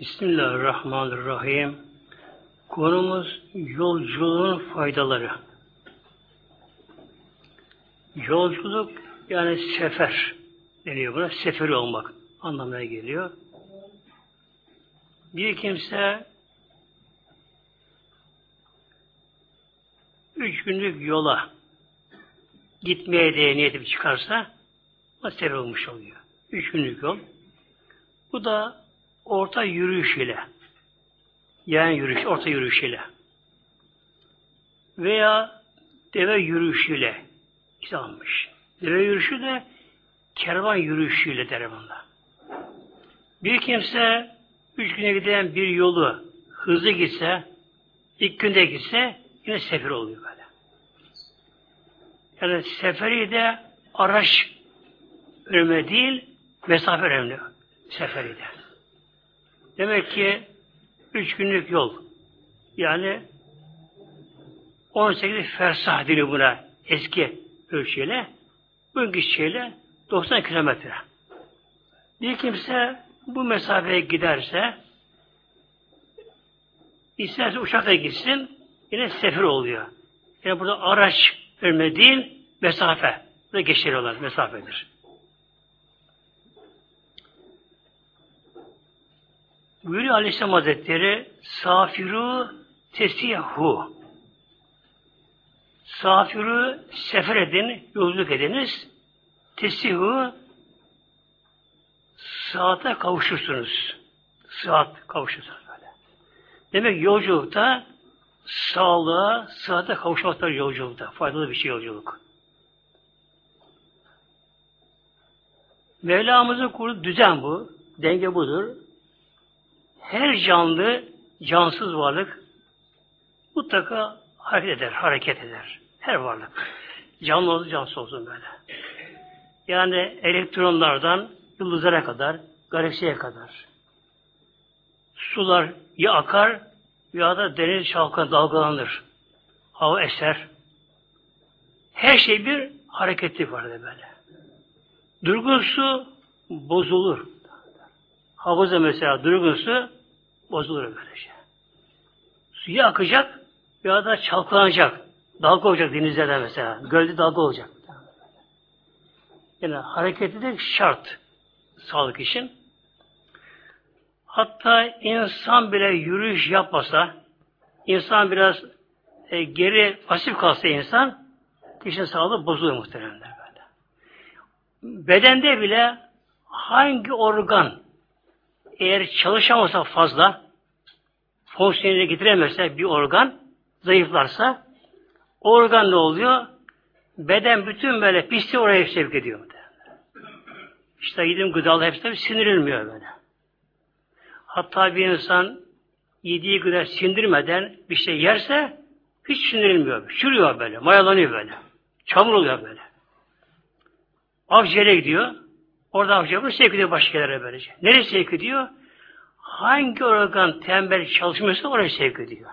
Bismillahirrahmanirrahim. Konumuz yolculuğun faydaları. Yolculuk yani sefer deniyor buna. Seferi olmak anlamına geliyor. Bir kimse üç günlük yola gitmeye diye niyet edip çıkarsa o sefer olmuş oluyor. Üç günlük yol. Bu da orta yürüyüş ile yani yürüyüş, orta yürüyüş ile veya deve yürüyüşüyle almış. Deve yürüyüşü de kervan yürüyüşüyle derim onda. Bir kimse üç güne giden bir yolu hızlı gitse, ilk günde gitse yine sefer oluyor böyle. Yani seferi de araç önemli değil, mesafe önemli. Seferi de. Demek ki üç günlük yol. Yani 18 fersah deniyor buna eski ölçüyle. Bugünkü şeyle 90 kilometre. Bir kimse bu mesafeye giderse isterse uçakla gitsin yine sefer oluyor. Yani burada araç ölme değil mesafe. Burada geçiriyorlar mesafedir. Buyuruyor Aleyhisselam Hazretleri safiru tesiyahu safiru sefer edin, yolculuk ediniz tesihu saate kavuşursunuz. Saat kavuşursunuz böyle. Demek yolculukta sağlığa, saate kavuşmakta yolculukta. Faydalı bir şey yolculuk. Mevlamızın kurduğu düzen bu. Denge budur her canlı, cansız varlık mutlaka hareket eder, hareket eder. Her varlık. Canlı olsun, cansız olsun böyle. Yani elektronlardan yıldızlara kadar, galaksiye kadar. Sular ya akar ya da deniz şalkan dalgalanır. Hava eser. Her şey bir hareketli var böyle. Durgun su bozulur. Havuzda mesela durgun su bozulur böylece. Suya akacak ya da çalkalanacak. Dalga olacak denizlerde mesela. Gölde dalga olacak. Yani hareketi de şart sağlık için. Hatta insan bile yürüyüş yapmasa, insan biraz e, geri pasif kalsa insan, kişinin sağlığı bozulur muhtemelen böyle. Bedende bile hangi organ eğer çalışamasa fazla, fonksiyonel getiremezse bir organ, zayıflarsa, o organ ne oluyor? Beden bütün böyle pisliği oraya sevk ediyor. İşte yediğim gıdalı hepsi tabi sindirilmiyor böyle. Hatta bir insan yediği gıda sindirmeden bir şey yerse hiç sindirilmiyor. Çürüyor böyle, mayalanıyor böyle. Çamur oluyor böyle. Akciğere gidiyor. Orada akciğer sevk ediyor başka yerlere böylece. Nereye sevk ediyor? Hangi organ tembel çalışmıyorsa oraya sevk ediyor.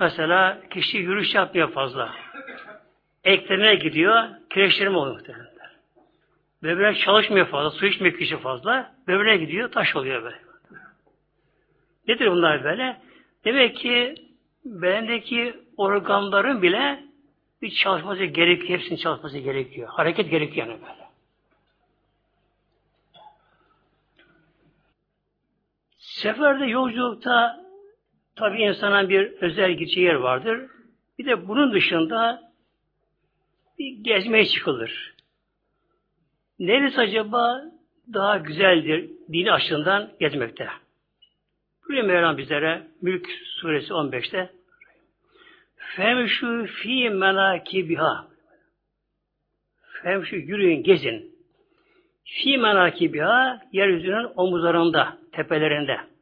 Mesela kişi yürüyüş yapmıyor fazla. Eklerine gidiyor, kireçlenme oluyor muhtemelen. Böbrek çalışmıyor fazla, su içmiyor kişi fazla. Böbreğe gidiyor, taş oluyor böyle. Nedir bunlar böyle? Demek ki bedendeki organların bile bir çalışması gerekiyor. Hepsinin çalışması gerekiyor. Hareket gerekiyor yani böyle. Seferde, yolculukta tabi insana bir özel gideceği yer vardır. Bir de bunun dışında bir gezmeye çıkılır. Neresi acaba daha güzeldir dini açısından gezmekte? Buraya Mevlam bizlere Mülk suresi 15'te Femşu fi menakibiha Femşu yürüyün, gezin. Fi menakibiha yeryüzünün omuzlarında, tepelerinde.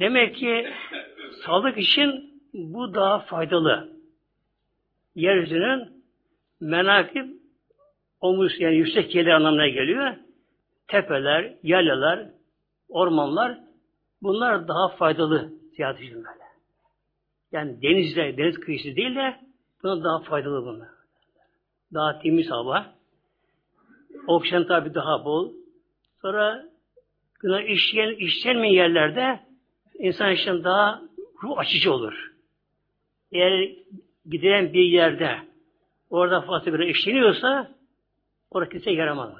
Demek ki sağlık için bu daha faydalı. Yeryüzünün menakib omuz yani yüksek yerler anlamına geliyor. Tepeler, yaylalar, ormanlar bunlar daha faydalı ziyade böyle. Yani denizde, deniz kıyısı değil de bunlar daha faydalı bunlar. Daha temiz hava. Oksijen tabi daha bol. Sonra günah işleyen, işlenmeyen yerlerde insan için daha ruh açıcı olur. Eğer gidilen bir yerde orada fazla günah işleniyorsa orada kimse yaramaz.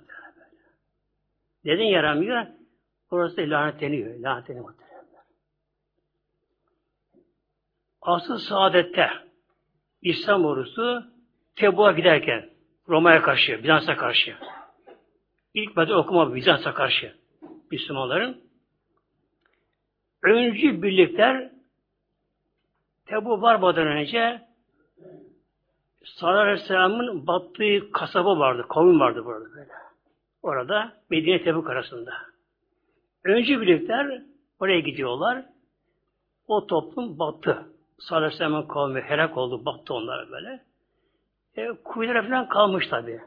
Neden yaramıyor? Orası lanetleniyor. Lanetleniyor. Asıl saadette İslam ordusu Tebu'a giderken Roma'ya karşı, Bizans'a karşı ilk bedel okuma Bizans'a karşı Müslümanların öncü birlikler Tebu varmadan önce Sallallahu Aleyhisselam'ın battığı kasaba vardı, kavim vardı burada böyle. Orada Medine Tebuk arasında. Öncü birlikler oraya gidiyorlar. O toplum battı. Sallallahu Aleyhisselam'ın kavmi helak oldu, battı onlara böyle. E, kuyulara falan kalmış tabi.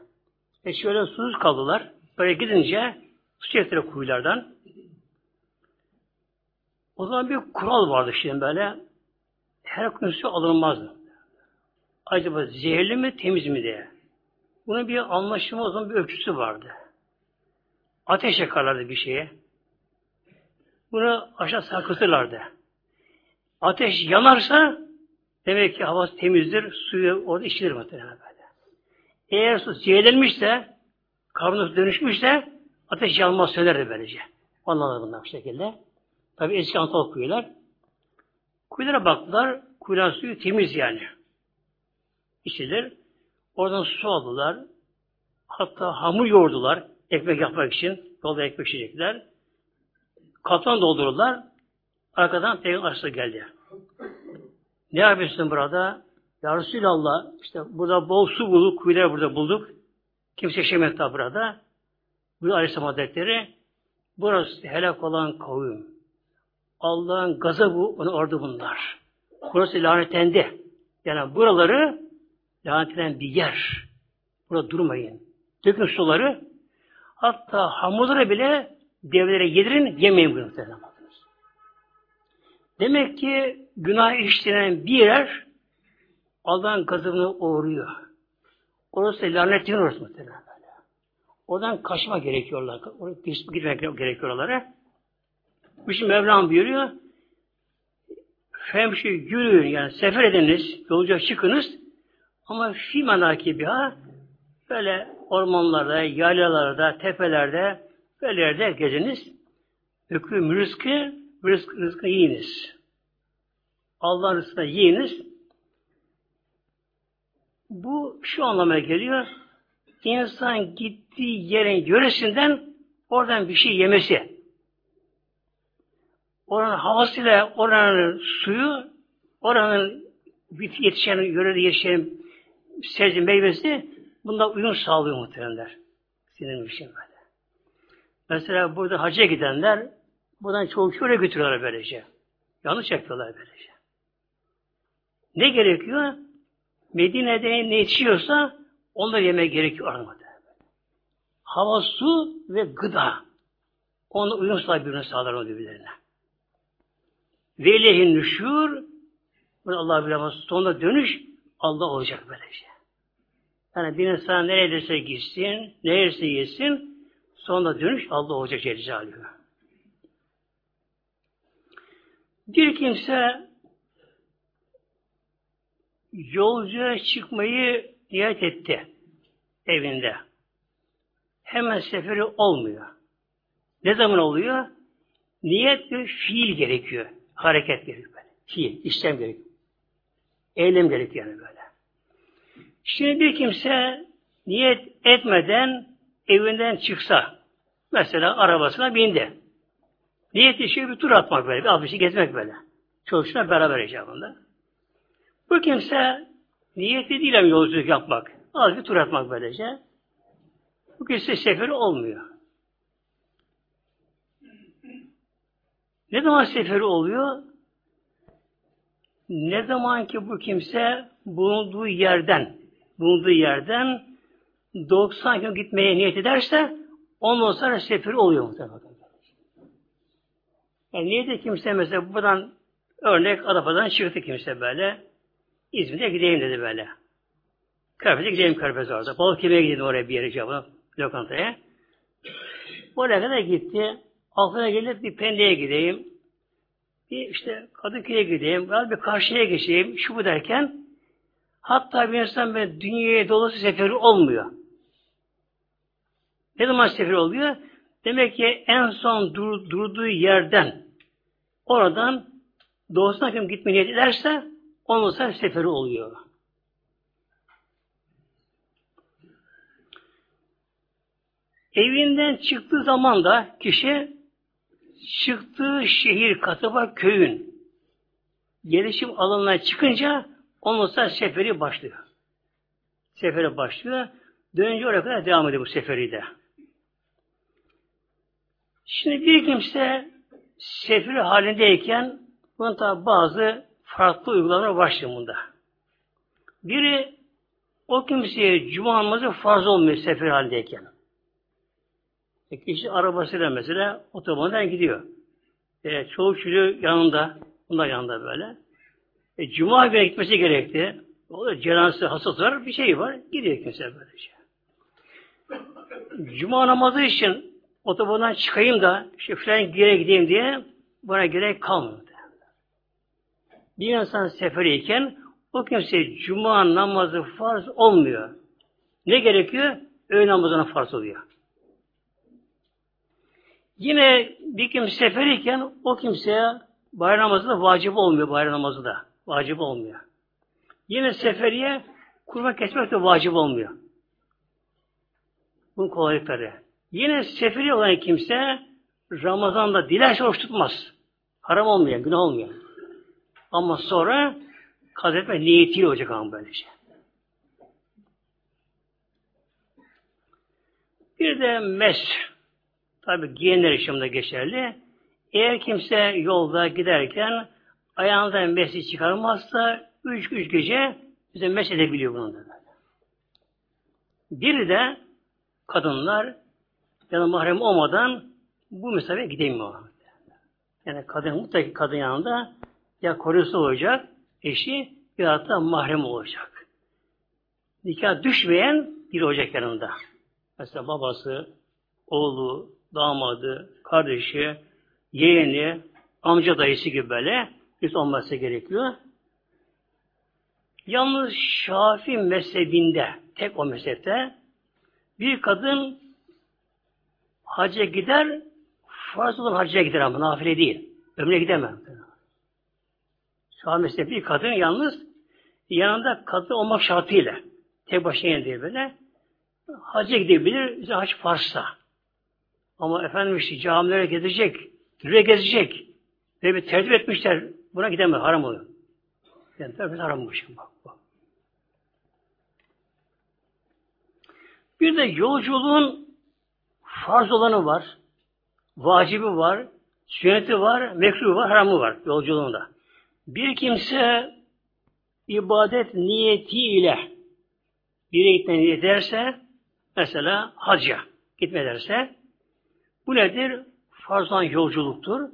E şöyle susuz kaldılar. Böyle gidince su çektiler kuyulardan. O zaman bir kural vardı şimdi böyle. Her kuyun su alınmazdı. Acaba zehirli mi temiz mi diye. Bunun bir anlaşma o zaman bir ölçüsü vardı. Ateş yakarlardı bir şeye. Bunu aşağı sarkıtırlardı. Ateş yanarsa demek ki havası temizdir, suyu orada içilir muhtemelen böyle. Eğer su zehirlenmişse, karbonat dönüşmüşse ateş yanmaz sönerdi böylece. Anladılar bunlar bu şekilde. Tabi eski Anadolu kuyular. Kuyulara baktılar, kuyuların suyu temiz yani. İçilir. Oradan su aldılar. Hatta hamur yoğurdular ekmek yapmak için. Yolda ekmek pişirecekler. Katran doldururlar. Arkadan peygamber arası geldi. Ne yapıyorsun burada? Ya Resulallah işte burada bol su bulduk, kuyular burada bulduk. Kimse da burada. Bu Aleyhisselam Hazretleri burası helak olan kavim. Allah'ın gazabı onu ordu bunlar. Burası lanetlendi. Yani buraları lanetlenen bir yer. Burada durmayın. Dökün suları. Hatta hamurları bile devlere yedirin, yemeyin bunu. Demek ki günah işlenen bir yer Allah'ın gazabına uğruyor. Orası lanetli orası muhtemelen. Oradan kaçma gerekiyorlar. Oraya gitmek gerekiyor oralara. İçin Mevlam buyuruyor. Femşi yürüyün yani sefer ediniz, yolcuya çıkınız ama fi manakibiha böyle ormanlarda, yaylalarda, tepelerde böyle yerde geziniz. Hüküm rızkı rızk, rızkı yiyiniz. Allah'ın rızkını yiyiniz. Bu şu anlamaya geliyor. İnsan gittiği yerin yöresinden oradan bir şey yemesi. Oranın havasıyla oranın suyu, oranın yetişen, yörede yetişen sebze meyvesi bunda uyum sağlıyor muhtemelenler. Sinir bir şey böyle. Mesela burada hacca gidenler Buradan çoğu oraya götürüyorlar böylece. Yanlış yapıyorlar böylece. Ne gerekiyor? Medine'de ne yetişiyorsa onları yemek gerekiyor aramada. Hava, su ve gıda. Onu uyum sahibi birbirine sağlar onu birbirlerine. Velihin nüşür Allah bilemez. Sonunda dönüş Allah olacak böylece. Yani bir insan neredeyse gitsin, neresi yesin, sonunda dönüş Allah olacak Celle. Bir kimse yolcuya çıkmayı niyet etti evinde. Hemen seferi olmuyor. Ne zaman oluyor? Niyet bir fiil gerekiyor. Hareket gerekiyor. Böyle. Fiil, işlem gerekiyor. Eylem gerekiyor yani böyle. Şimdi bir kimse niyet etmeden evinden çıksa, mesela arabasına bindi. Niyet işi bir tur atmak böyle, bir abisi gezmek böyle. Çalışına beraber icabında. Bu kimse niyeti değil yolculuk yapmak. Az bir tur atmak böylece. Bu kimse seferi olmuyor. Ne zaman seferi oluyor? Ne zaman ki bu kimse bulunduğu yerden bulunduğu yerden 90 gün gitmeye niyet ederse ondan sonra seferi oluyor muhtemelen. Yani niyeti kimse mesela buradan örnek Adapazarı'ndan çıktı kimse böyle. İzmir'e gideyim dedi böyle. Körfez'e gideyim Körfez'e orada. Balık yemeye gideyim oraya bir yere cevabı lokantaya. Oraya kadar gitti. Altına gelip bir Pendik'e gideyim. Bir işte Kadıköy'e gideyim. Biraz bir karşıya geçeyim. Şu bu derken hatta bir insan böyle dünyaya dolusu seferi olmuyor. Ne zaman seferi oluyor? Demek ki en son dur, durduğu yerden oradan doğusuna kim gitmeye niyet ederse onun sonra seferi oluyor. Evinden çıktığı zaman da kişi çıktığı şehir, kasaba, köyün gelişim alanına çıkınca onun sonra seferi başlıyor. Seferi başlıyor. Dönünce oraya kadar devam ediyor bu seferi de. Şimdi bir kimse sefir halindeyken bunun tabi bazı farklı uygulamalar başlıyor bunda. Biri o kimseye cuma namazı farz olmuyor sefir halindeyken. E arabasıyla mesela otobandan gidiyor. E, çoğu çocuğu yanında, bunlar yanında böyle. E, cuma günü gitmesi gerekti. O da cenazesi, hasat var, bir şey var. Gidiyor kimse böylece. Cuma namazı için otobandan çıkayım da işte filan yere gideyim diye buna gerek kalmadı. Bir insan seferiyken o kimse cuma namazı farz olmuyor. Ne gerekiyor? Öğle namazına farz oluyor. Yine bir kimse seferiyken o kimseye bayram namazı da vacip olmuyor bayram namazı da. Vacip olmuyor. Yine seferiye kurban kesmek de vacip olmuyor. Bunun kolaylıkları. Yine seferi olan kimse Ramazan'da dilerse oruç tutmaz. Haram olmuyor, günah olmuyor. Ama sonra kazetme niyetiyle olacak ama böylece. Bir de mes. Tabi giyenler işimde geçerli. Eğer kimse yolda giderken ayağından mesi çıkarmazsa üç, üç gece bize mes edebiliyor bunun da. Biri de kadınlar ya da mahrem olmadan bu mesafeye gidemiyor. Yani kadın mutlaka kadın yanında ya korusu olacak eşi ya da mahrem olacak. Nikah düşmeyen bir olacak yanında. Mesela babası, oğlu, damadı, kardeşi, yeğeni, amca dayısı gibi böyle bir olması gerekiyor. Yalnız Şafi mezhebinde, tek o mezhepte bir kadın hacca gider, farz olan hacca gider ama nafile değil. Ömre gidemem. An mesela bir kadın yalnız yanında kadın olmak şartıyla tek başına diye böyle hacca gidebilir, hac farsa. Ama efendim işte camilere gezecek, türe gezecek. Ve bir tercih etmişler. Buna gidemez, haram oluyor. Yani tabii haram bu bak. bak. Bir de yolculuğun farz olanı var, vacibi var, sünneti var, mekruhu var, haramı var yolculuğunda. Bir kimse ibadet niyetiyle bir yere gitme niyet ederse, mesela hacca gitme ederse, bu nedir? Farzdan yolculuktur.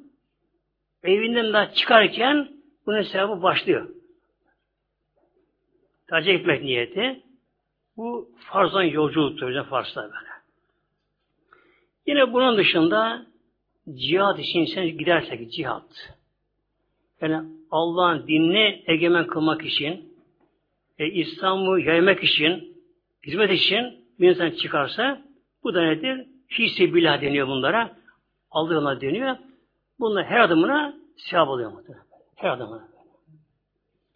Evinden daha çıkarken bunun sevabı başlıyor. Hacca gitmek niyeti. Bu farzdan yolculuktur. Bizim farzlar böyle. Yine bunun dışında cihat için sen gidersek cihat. Yani Allah'ın dinini egemen kılmak için, e, İslam'ı yaymak için, hizmet için bir insan çıkarsa bu da nedir? Fisi billah deniyor bunlara. Ona deniyor. Bunlar her adımına sevap oluyor muhtemelen. Her adımına.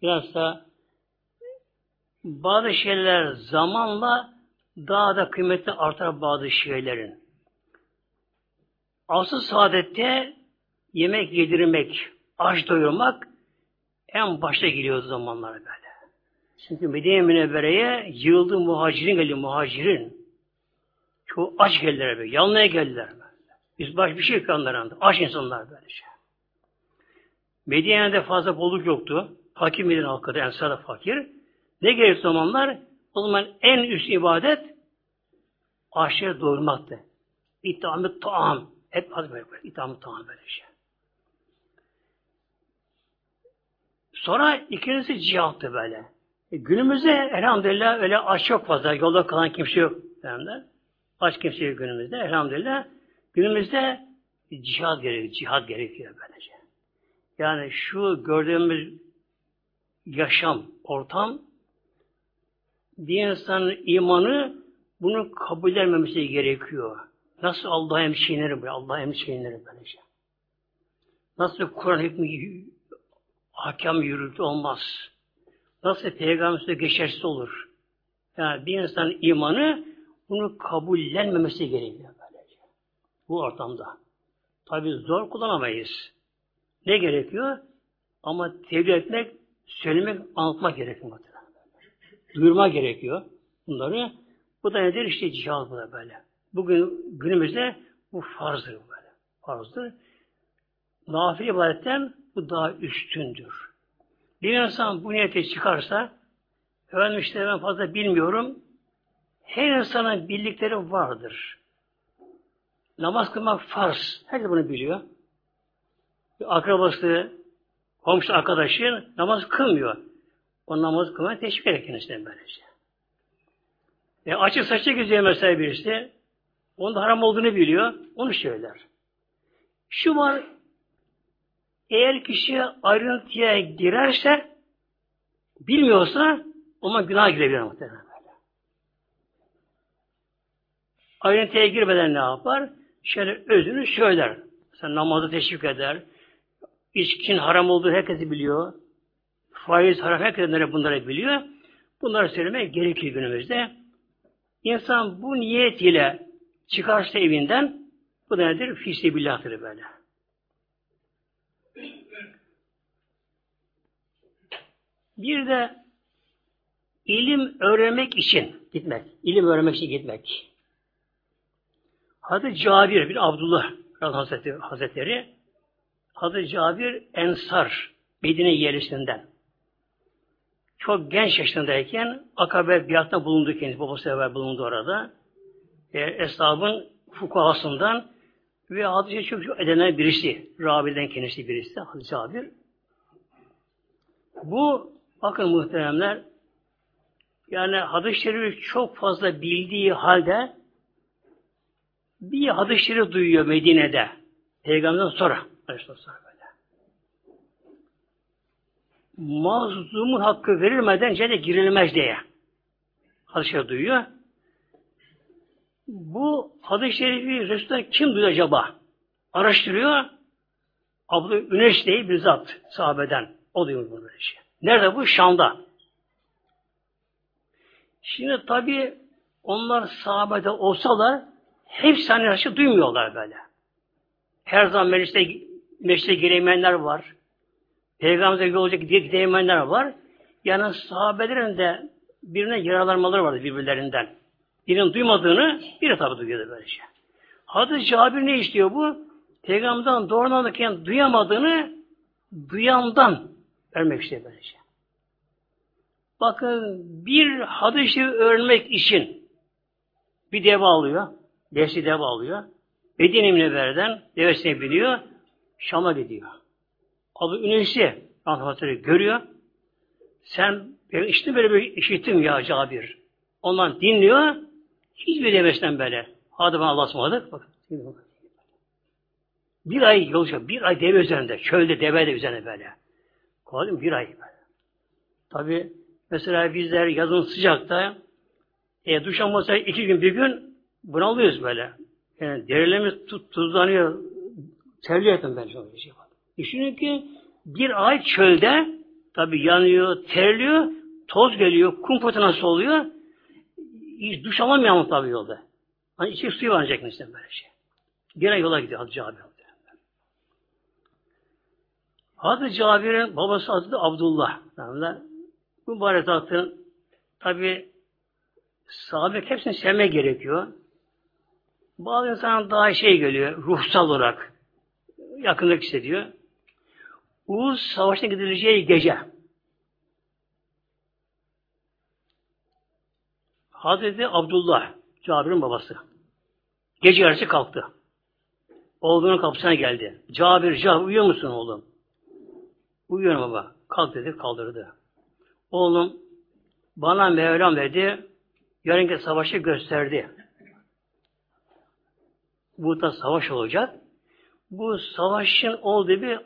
Biraz da bazı şeyler zamanla daha da kıymeti artar bazı şeylerin. Asıl saadette yemek yedirmek, aç doyurmak en başta geliyor zamanlar böyle. Çünkü Medine Münevvere'ye yığıldı muhacirin geliyor, muhacirin. Çoğu aç geldiler böyle, yanlıya geldiler böyle. Biz baş bir şey yok onların Aç insanlar böyle şey. Medine'de fazla bolluk yoktu. Fakir Medine halkı da ensar fakir. Ne gerek zamanlar? O zaman en üst ibadet aşırı doyurmaktı. İttamı taam. Hep az böyle, böyle İttamı taam böyle şey. Sonra ikincisi cihattı böyle. E, günümüzde elhamdülillah öyle aç çok fazla. Yolda kalan kimse yok. Derler. Aç kimse yok günümüzde. Elhamdülillah. Günümüzde Cihad gerekiyor, cihad gerekiyor böylece. Yani şu gördüğümüz yaşam, ortam bir insanın imanı bunu kabul etmemesi gerekiyor. Nasıl Allah'a emşiğinleri böyle, Allah'a emşiğinleri böylece. Nasıl Kur'an hükmü hakem yürütü olmaz. Nasıl peygamberse geçersiz olur. Yani bir insanın imanı bunu kabullenmemesi gerekiyor böylece. Bu ortamda. Tabi zor kullanamayız. Ne gerekiyor? Ama tebliğ etmek, söylemek, anlatmak gerekiyor. Duyurma gerekiyor bunları. Bu da nedir? İşte cihaz bu da böyle. Bugün günümüzde bu farzdır böyle. Farzdır. Nafile ibadetten bu daha üstündür. Bir insan bu niyete çıkarsa efendim işte ben fazla bilmiyorum. Her insanın bildikleri vardır. Namaz kılmak farz. Herkes bunu biliyor. Bir akrabası, komşu arkadaşın namaz kılmıyor. O namaz kılmaya teşvik eder kendisine böylece. E, açık saçı geziyor mesela birisi. Onun da haram olduğunu biliyor. Onu söyler. Şu var eğer kişi ayrıntıya girerse bilmiyorsa ona günah girebilir muhtemelen böyle. Ayrıntıya girmeden ne yapar? Şöyle özünü söyler. Sen namazı teşvik eder. İçkin haram olduğu herkesi biliyor. Faiz haram herkes bunları biliyor. Bunları söylemek gerekiyor günümüzde. İnsan bu niyet ile çıkarsa evinden bu da nedir? Fisibillahtır böyle. Bir de ilim öğrenmek için gitmek. İlim öğrenmek için gitmek. Hazreti Cabir bin Abdullah Hazretleri, Hazretleri Hazreti Cabir Ensar Medine yerlisinden. Çok genç yaşındayken Akabe biatta bulundu kendisi. Babası evvel bulundu orada. E, Eshabın fukahasından ve hadise çok çok edenen birisi. Rabi'den kendisi birisi. Hazreti Cabir. Bu bakın muhteremler yani hadis-i çok fazla bildiği halde bir hadis-i şerif duyuyor Medine'de. Peygamberden sonra. sonra böyle. Mazlumun hakkı verilmeden cennete girilmez diye. Hadis-i duyuyor. Bu hadis-i şerifi Resul'den kim duyuyor acaba? Araştırıyor. Abdü Üneş diye bir zat sahabeden. O duyuyor bunu böyle şey. Nerede bu? Şam'da. Şimdi tabi onlar sahabede olsalar hepsi hani duymuyorlar böyle. Her zaman mecliste, mecliste giremeyenler var. Peygamber'e yolca gidemeyenler var. Yani sahabelerin de birine yaralanmaları vardı birbirlerinden. Birinin duymadığını biri tabi duyuyordu böylece. Şey. Hazreti Cabir ne istiyor bu? Peygamberden doğrudan duyamadığını duyandan vermek istiyor böylece. Şey. Bakın bir hadisi öğrenmek için bir deve alıyor. Devesi deve alıyor. Medine Münevver'den devesine biniyor. Şam'a gidiyor. Adı Ünesi Hazretleri görüyor. Sen ben işte böyle bir işittim ya Cabir. Ondan dinliyor. Hiçbir devesinden böyle. Hadi bana Allah'a ısmarladık. Bak. Bir ay yolcu, bir ay deve üzerinde, çölde deve de üzerinde böyle. Kolay Bir ay böyle. Tabi mesela bizler yazın sıcakta e, duş almasa iki gün bir gün bunalıyoruz böyle. Yani derilerimiz tut, tuzlanıyor. Terliyor ettim ben şöyle şey var. Düşünün ki bir ay çölde tabi yanıyor, terliyor, toz geliyor, kum fırtınası oluyor. Hiç duş alamıyor tabi yolda. Hani içi suyu varacak işte böyle şey. Gene yola gidiyor Hazreti Cabir. Hazreti Cabir'in babası adı da Abdullah. Yani mübarek zatın tabi sahabe hepsini sevme gerekiyor. Bazı insan daha şey geliyor, ruhsal olarak yakınlık hissediyor. Uğuz savaşına gidileceği gece Hazreti Abdullah, Cabir'in babası. Gece yarısı kalktı. Oğlunun kapısına geldi. Cabir, Cabir uyuyor musun oğlum? Uyuyorum baba. Kalk dedi, kaldırdı. Oğlum, bana Mevlam dedi, yarınki savaşı gösterdi. Burada savaş olacak. bu savaşın olduğu bir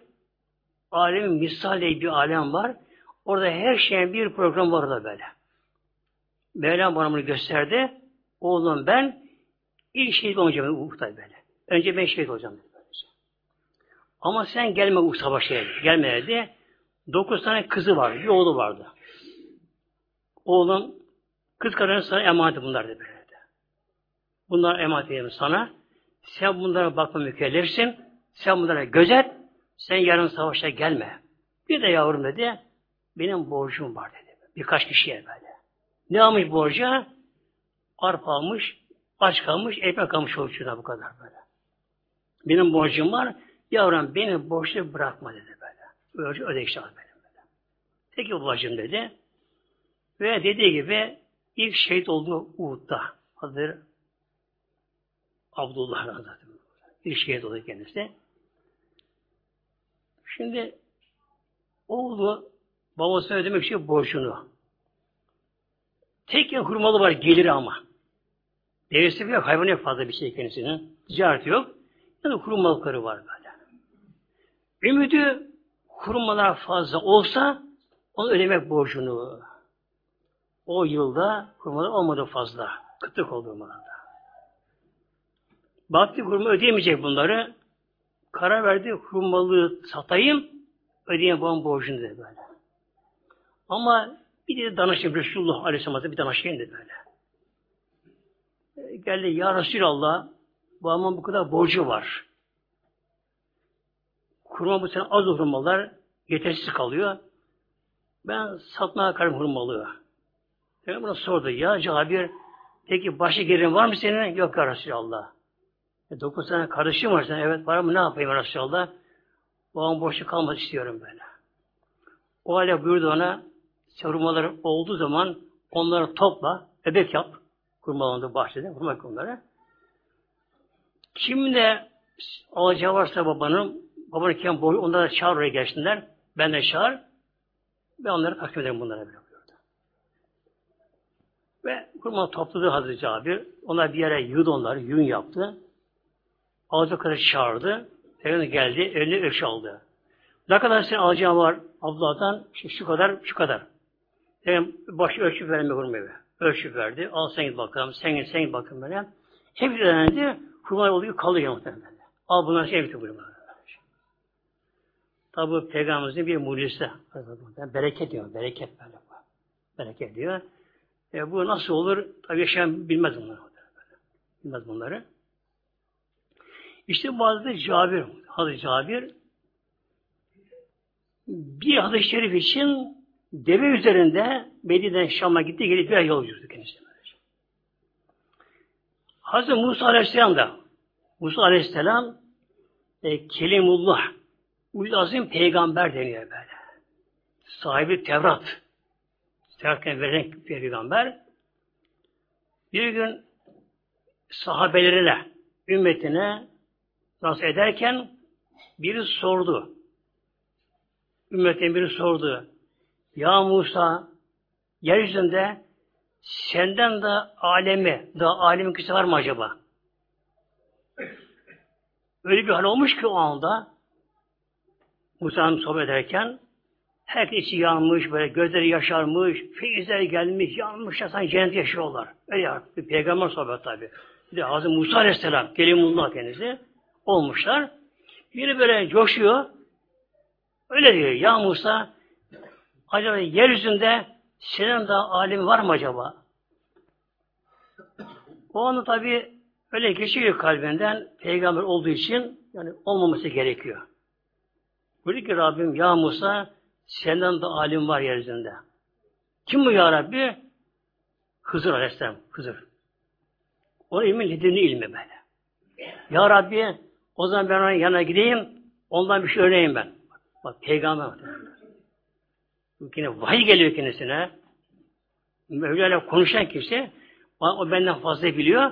alemin misali bir alem var. Orada her şeyin bir program var orada böyle. Mevlam bana bunu gösterdi. Oğlum ben ilk şehit olacağım Uhud'da böyle. Önce ben şehit olacağım. Ama sen gelme Uhud savaşa gelme dedi. Dokuz tane kızı var, bir oğlu vardı. Oğlum kız karının sana emaneti bunlar dedi. Bunlar emanet edeyim sana. Sen bunlara bakma mükellefsin. Sen bunlara gözet. Sen yarın savaşa gelme. Bir de yavrum dedi. Benim borcum var dedi. Birkaç kişiye böyle. Ne almış borca? Arpa almış, aç kalmış, ekmek almış o bu kadar böyle. Benim borcum var. Yavrum beni borçlu bırakma dedi böyle. Borcu ödeyişte al benim böyle. Peki babacığım dedi. Ve dediği gibi ilk şehit olduğu Uhud'da. Adı Abdullah Hazretleri. Bir şehit oluyor kendisi. Şimdi oğlu babasına ödemek için borcunu. Tek ya hurmalı var gelir ama. Devesi yok, hayvan yok fazla bir şey kendisinin. Ticaret yok. Yani hurmalıkları var böyle. Ümidi hurmalar fazla olsa onu ödemek borcunu. O yılda hurmalar olmadı fazla. Kıtlık oldu hurmalarda. Baktı hurma ödeyemeyecek bunları. Karar verdi hurmalığı satayım, ödeyeyim babam borcunu dedi böyle. Ama bir de danışayım Resulullah Aleyhisselam'a bir danışayım dedi böyle. E, geldi ya Resulallah babamın bu kadar borcu var. Kurma bu sene az hurmalar yetersiz kalıyor. Ben satmaya karım hurmalığı. Ben buna sordu. Ya Cabir peki başı gelirin var mı senin? Yok ya Resulallah. E, dokuz tane kardeşim var senin. Evet var mı? Ne yapayım ya Resulallah? Babam boşluk kalmak istiyorum böyle. O halde buyurdu ona hurmaları olduğu zaman onları topla, bebek yap. Kurmalandı bahçede, kurmak onları. Kim de alacağı varsa babanın, babanın kim boyu, onları çağır oraya gelsinler. Ben de çağır. Ve onları takdim ederim bunlara böyle. Ve kurma topladı Hazreti Cabir. Onlar bir yere yığdı onları, yün yaptı. Alacak kadar çağırdı. Peygamber geldi, elini ölçü aldı. Ne kadar sen alacağın var Abdullah'tan? İşte şu kadar, şu kadar. Hem başı ölçü verme hurmayı. Ölçü verdi. Al sen git bakalım. Sen git, sen git bakalım böyle. Hep denendi. Hurma oluyor kalıyor muhtemelen. Al bunlar şey bitti hurma. Tabi Peygamberimizin bir mucize. Bereket diyor. Bereket böyle. Bereket diyor. E, bu nasıl olur? Tabi yaşayan bilmez bunları. Bilmez bunları. İşte Hazreti Cabir, Hazreti Cabir bir hadis-i şerif için deve üzerinde Medine'den Şam'a gitti, gelip bir yol yürüdü kendisi. Hazreti Musa Aleyhisselam da Musa Aleyhisselam e, Kelimullah Azim peygamber deniyor böyle. Sahibi Tevrat. Tevrat'ken verilen peygamber. Bir gün sahabelerine, ümmetine nasıl ederken biri sordu. Ümmetin biri sordu. Ya Musa, yeryüzünde senden de alemi, daha alemin kişi var mı acaba? Öyle bir hal olmuş ki o anda Musa'nın sohbet ederken herkes içi yanmış, böyle gözleri yaşarmış, feyizler gelmiş, yanmış, sanki cennet yaşıyorlar. Öyle ya, bir peygamber sohbet tabi. Bir de Hazreti Musa Aleyhisselam, Kelimullah kendisi, olmuşlar. Biri böyle coşuyor. Öyle diyor. Ya Musa acaba yeryüzünde senin daha alim var mı acaba? O anda tabi öyle geçiyor kalbinden peygamber olduğu için yani olmaması gerekiyor. Buyuruyor ki Rabbim ya Musa senden de alim var yeryüzünde. Kim bu ya Rabbi? Hızır Aleyhisselam. Hızır. O ilmin lidini ilmi böyle. Ya Rabbi o zaman ben onun yanına gideyim, ondan bir şey öğreneyim ben. Bak peygamber Yine vahiy geliyor kendisine. Mevla'yla konuşan kişi o benden fazla biliyor.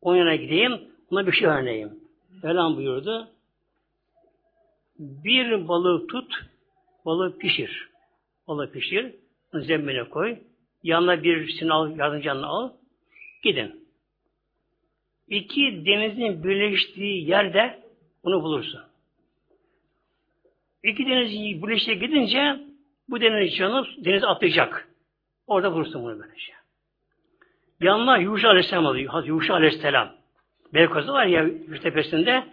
Onun yanına gideyim, ona bir şey öğreneyim. Mevlam buyurdu. Bir balığı tut, balığı pişir. Balığı pişir, zembine koy. Yanına birisini al, yardımcını al. Gidin iki denizin birleştiği yerde Onu bulursun. İki deniz birleşe gidince bu deniz canı denize atlayacak. Orada bulursun bunu böylece. Yanına Yuşa Aleyhisselam alıyor. Yuşa Aleyhisselam. Beykoz'u var ya Yuşa Tepesi'nde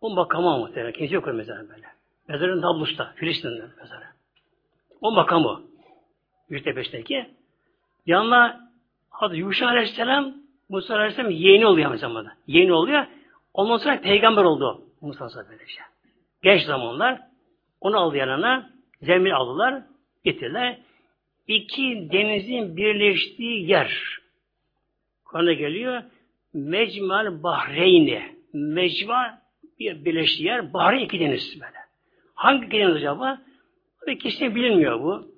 o makama muhtemelen. Kimse yok mezarı böyle. Mezarın Nablus'ta. Filistin'de mezarı. O makamı. Yuşa Tepesi'ndeki. Yanına Hazreti Yuşa Aleyhisselam Musa Aleyhisselam yeğeni oluyor aynı zamanda. Yeğeni oluyor. Ondan sonra peygamber oldu. Musa Aleyhisselam. Genç zamanlar onu aldı yanına. Zemin aldılar. Getirdiler. İki denizin birleştiği yer. Kur'an'da geliyor. Mecmal Bahreyni. Mecma bir birleştiği yer. Bahreyn iki deniz böyle. Hangi deniz acaba? Ve kesin bilinmiyor bu.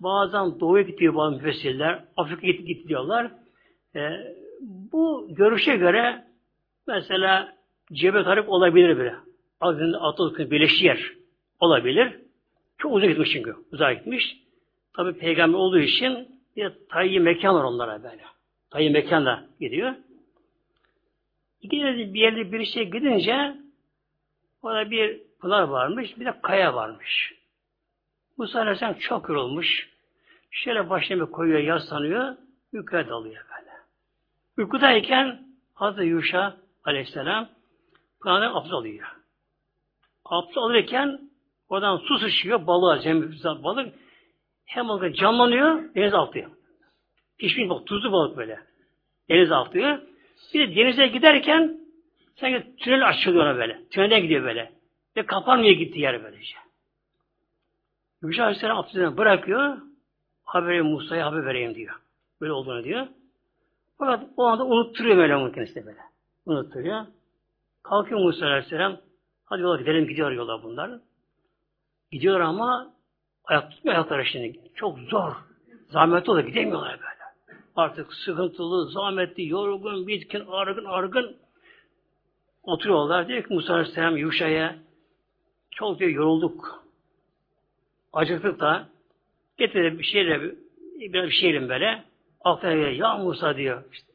Bazen doğuya gidiyor bazı müfessirler. Afrika'ya gidiyorlar. Ee, bu görüşe göre mesela Cebel Tarık olabilir bile. Aziz'in Atatürk'ün birleştiği yer olabilir. Çok uzun gitmiş çünkü. Uzağa gitmiş. Tabi peygamber olduğu için bir tayyi mekan var onlara böyle. Tayyi mekanla gidiyor. Yerde bir yerde bir şey gidince orada bir pınar varmış, bir de kaya varmış. Musa Aleyhisselam çok yorulmuş. Şöyle başına koyuyor, yaslanıyor, uykuya dalıyor. Uykudayken Hazreti Yuşa Aleyhisselam pınardan abdest alıyor. Abdest alırken oradan su sıçıyor, balığa, balık hem balık canlanıyor, deniz altıyor. Pişmiş balık, tuzlu balık böyle. Deniz altıyor. Bir de denize giderken sanki tünel açılıyor ona böyle. Tünelden gidiyor böyle. Ve kapanmıyor gitti yer böylece. Yuşa Aleyhisselam abdestini bırakıyor. Haberi Musa'ya haber vereyim diyor. Böyle olduğunu diyor. Fakat o anda unutturuyor Mevlam'ın kendisine böyle. Unutturuyor. Kalkıyor Musa Aleyhisselam. Hadi yola gidelim gidiyor yola bunlar. Gidiyor ama ayak tutmuyor ayakları şimdi. Çok zor. Zahmetli oluyor. Gidemiyorlar böyle. Artık sıkıntılı, zahmetli, yorgun, bitkin, argın, argın oturuyorlar. Diyor ki Musa Aleyhisselam Yuşa'ya çok diyor yorulduk. Acıktık da getirdi bir şeyle biraz bir şeyle böyle aklına. Ya Musa diyor. İşte,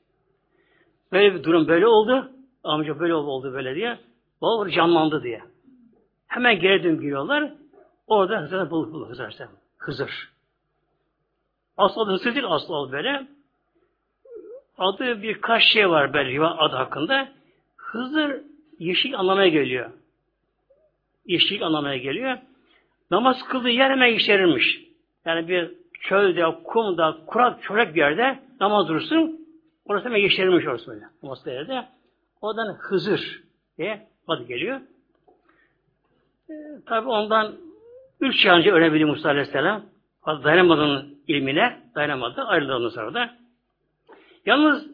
böyle bir durum böyle oldu. Amca böyle oldu böyle diye. Balık canlandı diye. Hemen geri dön giriyorlar. Orada Hızır'dan balık bulur Hızır. Hızır. Aslı Hızır değil aslı adı böyle. Adı birkaç şey var böyle adı hakkında. Hızır yeşil anlamaya geliyor. Yeşil anlamaya geliyor. Namaz kıldığı yer hemen yeşerirmiş. Yani bir çölde, kumda, kurak, çörek bir yerde namaz durursun. Orası hemen yeşerirmiş orası böyle. Namaz yerde. Oradan Hızır diye adı geliyor. E, Tabi ondan üç yıl önce ölebildi Musa Aleyhisselam. Dayanamadı ilmine, dayanamadı, ayrıldı ondan sonra da. Yalnız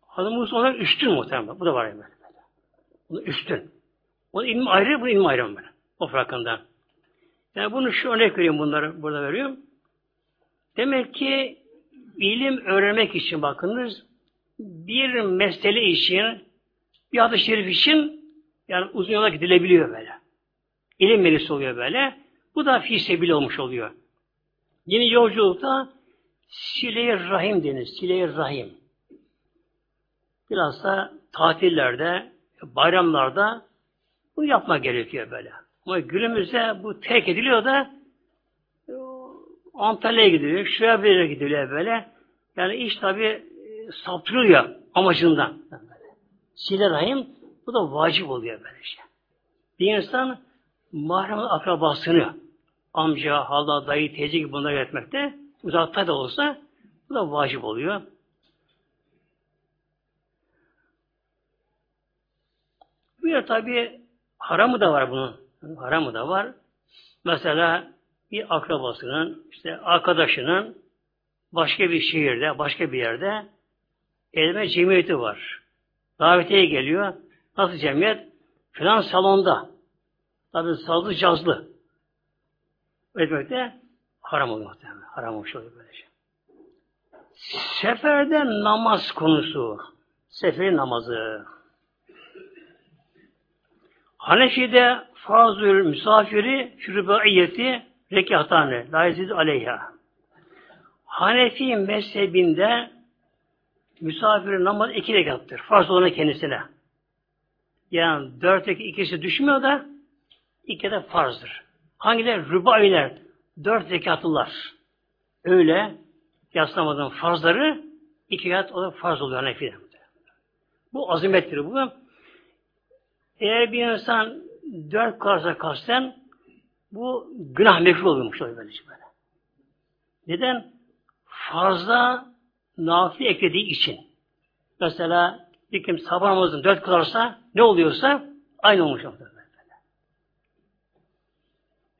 Hazreti Musa olarak üstün muhtemelen. Bu da var yani böyle. Bu üstün. O ilmi ayrı, bu ilmi ayrı böyle. O farkında. Yani bunu şu örnek vereyim bunları burada veriyorum. Demek ki ilim öğrenmek için bakınız bir mesele için bir adı şerif için yani uzun yola gidilebiliyor böyle. İlim meclisi oluyor böyle. Bu da fi sebil olmuş oluyor. Yeni yolculukta sile rahim denir. sile rahim. Biraz da tatillerde, bayramlarda bunu yapmak gerekiyor böyle. Ama günümüzde bu tek ediliyor da Antalya'ya gidiliyor, şuraya bir yere gidiliyor böyle. Yani iş tabi saptırılıyor amacından. Sile rahim bu da vacip oluyor böyle şey. Bir insan mahrem akrabasını amca, hala, dayı, teyze gibi bunları etmekte uzakta da olsa bu da vacip oluyor. Bir de tabi haramı da var bunun. Haramı da var. Mesela bir akrabasının, işte arkadaşının başka bir şehirde, başka bir yerde elme cemiyeti var. Davetiye geliyor. Nasıl cemiyet? Filan salonda. Tabi sazlı cazlı. Etmek de haram oluyor muhtemelen. Haram olmuş oluyor böylece. Şey. Seferde namaz konusu. Seferi namazı. Hanefi'de fazül misafiri şurubaiyeti rekatane la yezidu aleyha. Hanefi mezhebinde misafir namaz iki rekattır. Farz olana kendisine. Yani dörtteki ikisi düşmüyor da iki de farzdır. Hangileri? Rübailer. Dört rekatlılar. Öyle yaslamadan farzları iki rekat o da farz oluyor Hanefi'de. Bu azimettir bu. Eğer bir insan dört kılarsa kasten bu günah mekruh oluyormuş öyle böyle. Neden? Fazla nafile eklediği için. Mesela bir kim sabah namazını dört kılarsa ne oluyorsa aynı olmuş olur.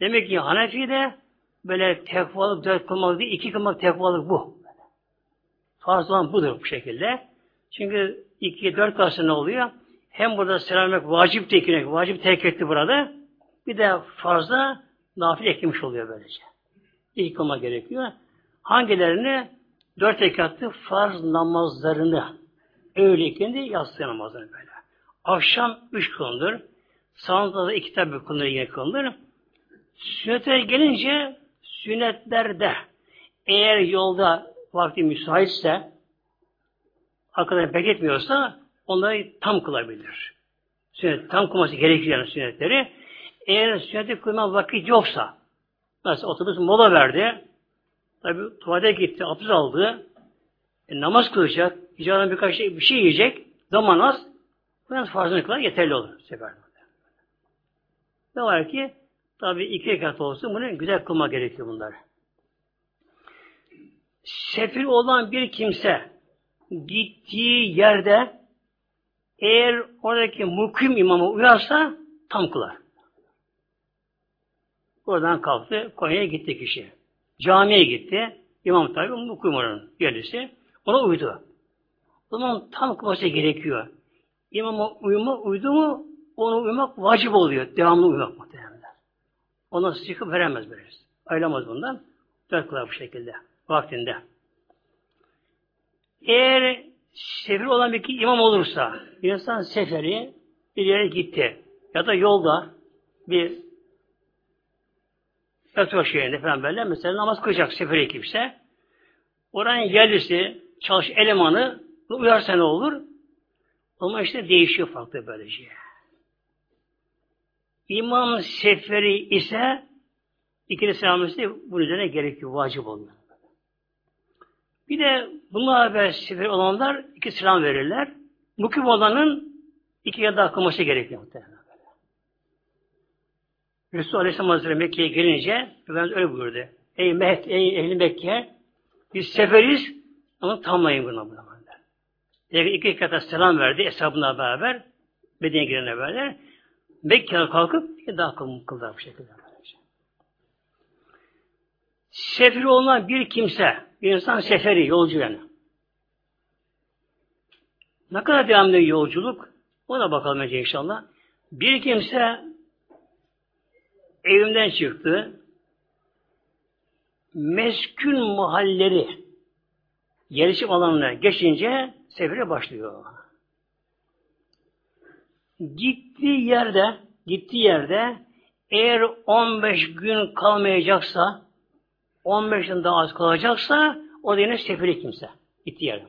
Demek ki Hanefi'de böyle tekvalık dört kılmak değil, iki kılmak tekvalık bu. Farz olan budur bu şekilde. Çünkü iki dört kılsa ne oluyor? Hem burada selam vacip tekine, vacip terk etti burada. Bir de fazla nafil eklemiş oluyor böylece. İlk kılma gerekiyor. Hangilerini? Dört rekatlı farz namazlarını öğle ikindi yatsı namazlarını böyle. Akşam üç kılınır. Sağında da iki tabi kılınır yine kılınır. Sünnete gelince sünnetlerde eğer yolda vakti müsaitse arkadan bekletmiyorsa onları tam kılabilir. Sünnet tam kılması gerekiyor yani sünnetleri. Eğer sünneti kılma vakit yoksa mesela otobüs mola verdi tabi tuvalete gitti, abdest aldı e, namaz kılacak, icabına birkaç şey, bir şey yiyecek, zaman az, bu farzını kılar yeterli olur seferde. Ne var ki Tabi iki rekat olsun bunu güzel kılma gerekiyor bunlar. Sefir olan bir kimse gittiği yerde eğer oradaki mukim imama uyarsa tam kılar. Oradan kalktı, Konya'ya gitti kişi. Camiye gitti. İmam tabi mukim oranın yerlisi. Ona uydu. O tam kılması gerekiyor. İmama uyuma uydu mu ona uymak vacip oluyor. Devamlı uymak muhtemelen. Ondan çıkıp veremez böyle. Ayılamaz bundan. Dört kılar bu şekilde. Vaktinde. Eğer sefir olan bir imam olursa, bir insan seferi bir yere gitti ya da yolda bir metro şehrinde falan böyle mesela namaz kılacak seferi kimse oranın yerlisi, çalış elemanı uyarsa ne olur? Ama işte değişiyor farklı böylece. İmam seferi ise ikili selamesi bunun üzerine gerekiyor, vacip oluyor. Bir de bunlar ve seferi olanlar iki selam verirler. Mukim olanın iki ya daha kılması gerekiyor muhtemelen. Resul Aleyhisselam Hazretleri Mekke'ye gelince Efendimiz öyle buyurdu. Ey Mehd, ey ehli Mekke biz seferiz ama tamamlayın bunu. bunu. Eğer iki kata selam verdi hesabına beraber Medine'ye girene beraber Mekke'ye kalkıp daha kıldılar bu şekilde. Sefir olan bir kimse, bir insan seferi, yolcu yani. Ne kadar devam yolculuk? Ona bakalım önce inşallah. Bir kimse evimden çıktı. Meskün mahalleri yerleşim alanına geçince sefere başlıyor gittiği yerde gittiği yerde eğer 15 gün kalmayacaksa 15 gün daha az kalacaksa o da yine seferi kimse. Gittiği yerde.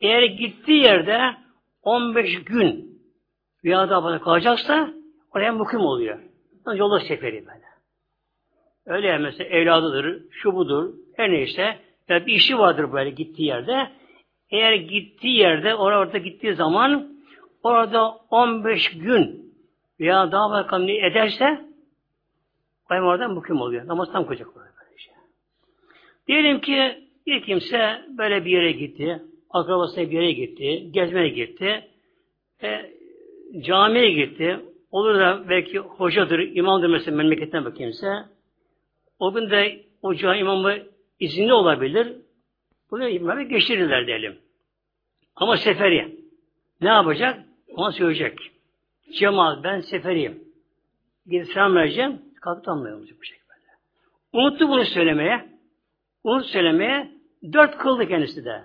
Eğer gittiği yerde 15 gün veya daha fazla kalacaksa oraya mukim oluyor. Yani yolda seferi böyle. Öyle yani mesela evladıdır, şu budur, her neyse ya bir işi vardır böyle gittiği yerde. Eğer gittiği yerde orada gittiği zaman orada 15 gün veya daha bakalım ne ederse kayım orada mukim oluyor. Namaz tam koyacak böylece. Diyelim ki bir kimse böyle bir yere gitti, akrabasına bir yere gitti, gezmeye gitti, e, camiye gitti, olur da belki hocadır, imamdır mesela memleketten bir kimse, o gün de o cami imamı izinli olabilir, bunu imamı geçirirler diyelim. Ama seferi. Ne yapacak? Ona söyleyecek. Cemal ben seferiyim. Gidip selam vereceğim. Kalkıp tanımıyor bu şekilde. Unuttu bunu söylemeye. Unuttu söylemeye. Dört kıldı kendisi de.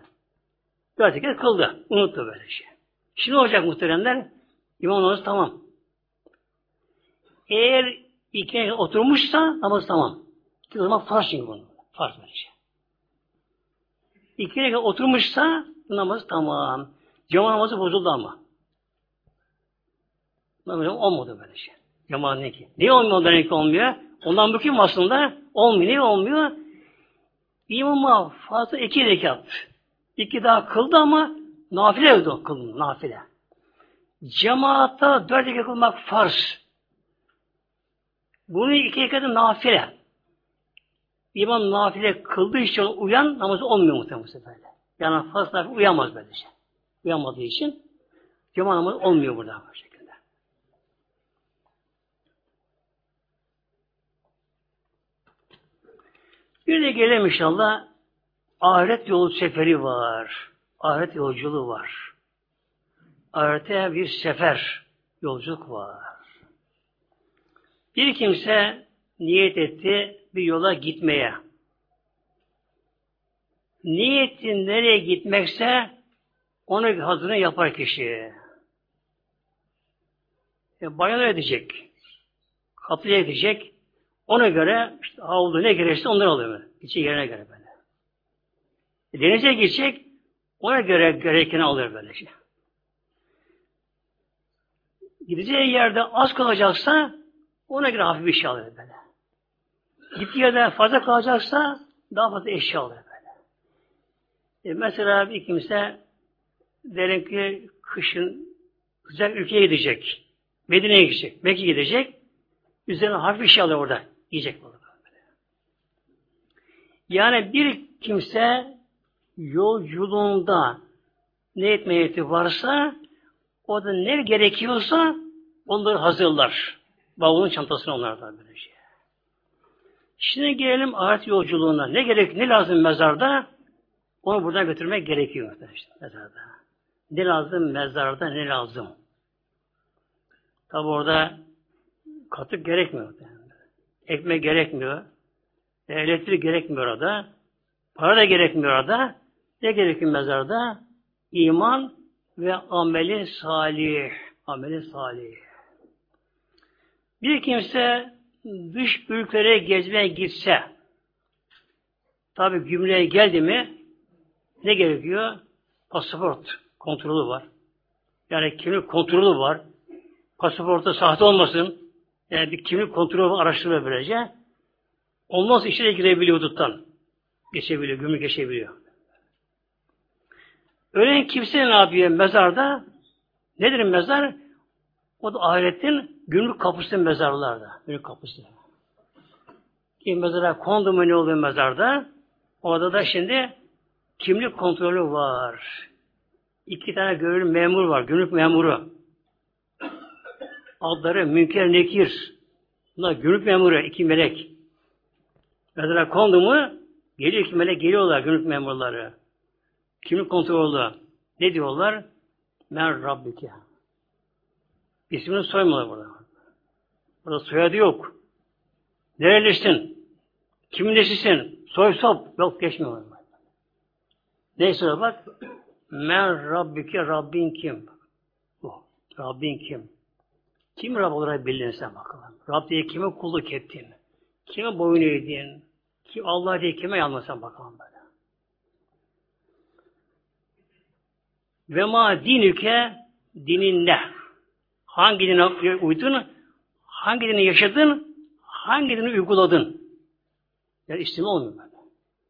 Dört kez kıldı. Unuttu böyle şey. Şimdi olacak muhteremler? İmam namazı tamam. Eğer iki oturmuşsa namaz tamam. Ki o zaman farz çünkü bunu. Farz böyle şey. İki rekat oturmuşsa namaz tamam. Cuma namazı bozuldu ama. Böyle olmadı böyle şey. Cemaatinki. Niye olmuyor onlarınki olmuyor? Ondan bu kim aslında? Olmuyor. Niye olmuyor? İmama fazla iki rekat. İki daha kıldı ama nafile kıldı. Nafile. Cemaatta dört rekat kılmak farz. Bunu iki rekatı nafile. İmam nafile kıldığı için uyan namazı olmuyor muhtemelen böyle. Yani fazla uyamaz böylece. Şey. Uyanmadığı için cuma namazı olmuyor burada bu şekilde. Bir de gelelim inşallah ahiret yolu seferi var. Ahiret yolculuğu var. Ahirete bir sefer yolculuk var. Bir kimse niyet etti bir yola gitmeye. Niyetin nereye gitmekse onu hazırını yapar kişi. E, bayan edecek. Kapıya edecek. Ona göre işte havlu ne gerekirse onları alıyor. İçi yerine göre böyle. E, denize gidecek. Ona göre gerekeni alıyor böyle şey. Gideceği yerde az kalacaksa ona göre hafif bir şey alıyor böyle. Gittiği yerde fazla kalacaksa daha fazla eşya alıyor böyle. E mesela bir kimse derim ki kışın güzel ülkeye gidecek. Medine'ye gidecek. Mekke gidecek. Üzerine hafif bir şey alıyor orada. Yiyecek böyle. Yani bir kimse yolculuğunda ne etmeye varsa o da ne gerekiyorsa onları hazırlar. Bavulun çantasına onlardan böyle şey. Şimdi gelelim ahiret yolculuğuna. Ne gerek, ne lazım mezarda? Onu buradan götürmek gerekiyor işte, mezarda. Ne lazım mezarda, ne lazım? Tabi orada katık gerekmiyor. Ekmek gerekmiyor. Elektrik gerekmiyor orada. Para da gerekmiyor orada. Ne gerekiyor mezarda? İman ve ameli salih. Ameli salih. Bir kimse dış ülkelere gezmeye gitse tabi gümrüğe geldi mi ne gerekiyor? Pasaport kontrolü var. Yani kimlik kontrolü var. Pasaporta sahte olmasın. Yani bir kimlik kontrolü araştırma böylece. Olmaz içine girebiliyor huduttan. Geçebiliyor, gümrük geçebiliyor. Ölen kimse ne yapıyor mezarda? Nedir mezar? O da ahiretin gümrük kapısı mezarlarda. Gümrük kapısı. Ki mezara kondu mu ne oluyor mezarda? Orada da şimdi kimlik kontrolü var. İki tane görevli memur var. Gümrük memuru. Adları Münker Nekir. Bunlar gümrük memuru. iki melek. Mezara kondu mu geliyor iki melek geliyorlar gümrük memurları. Kimlik kontrolü. Ne diyorlar? Men Rabbike. İsmini soymalı burada. Burada soyadı yok. Nerelisin? Kimin nesisin? Soy sop. Yok geçmiyor. Neyse bak. Men Rabbike Rabbin kim? Bu. Rabbin kim? Kim Rab olarak bildin sen bakalım. Rab diye kime kulluk ettin? Kime boyun eğdin? Kim Allah diye kime yanmasan bakalım böyle. Ve ma dinüke dinin ne? Hangi dine uydun? Hangi dini yaşadın? Hangi dini uyguladın? Yani istime olmuyor böyle.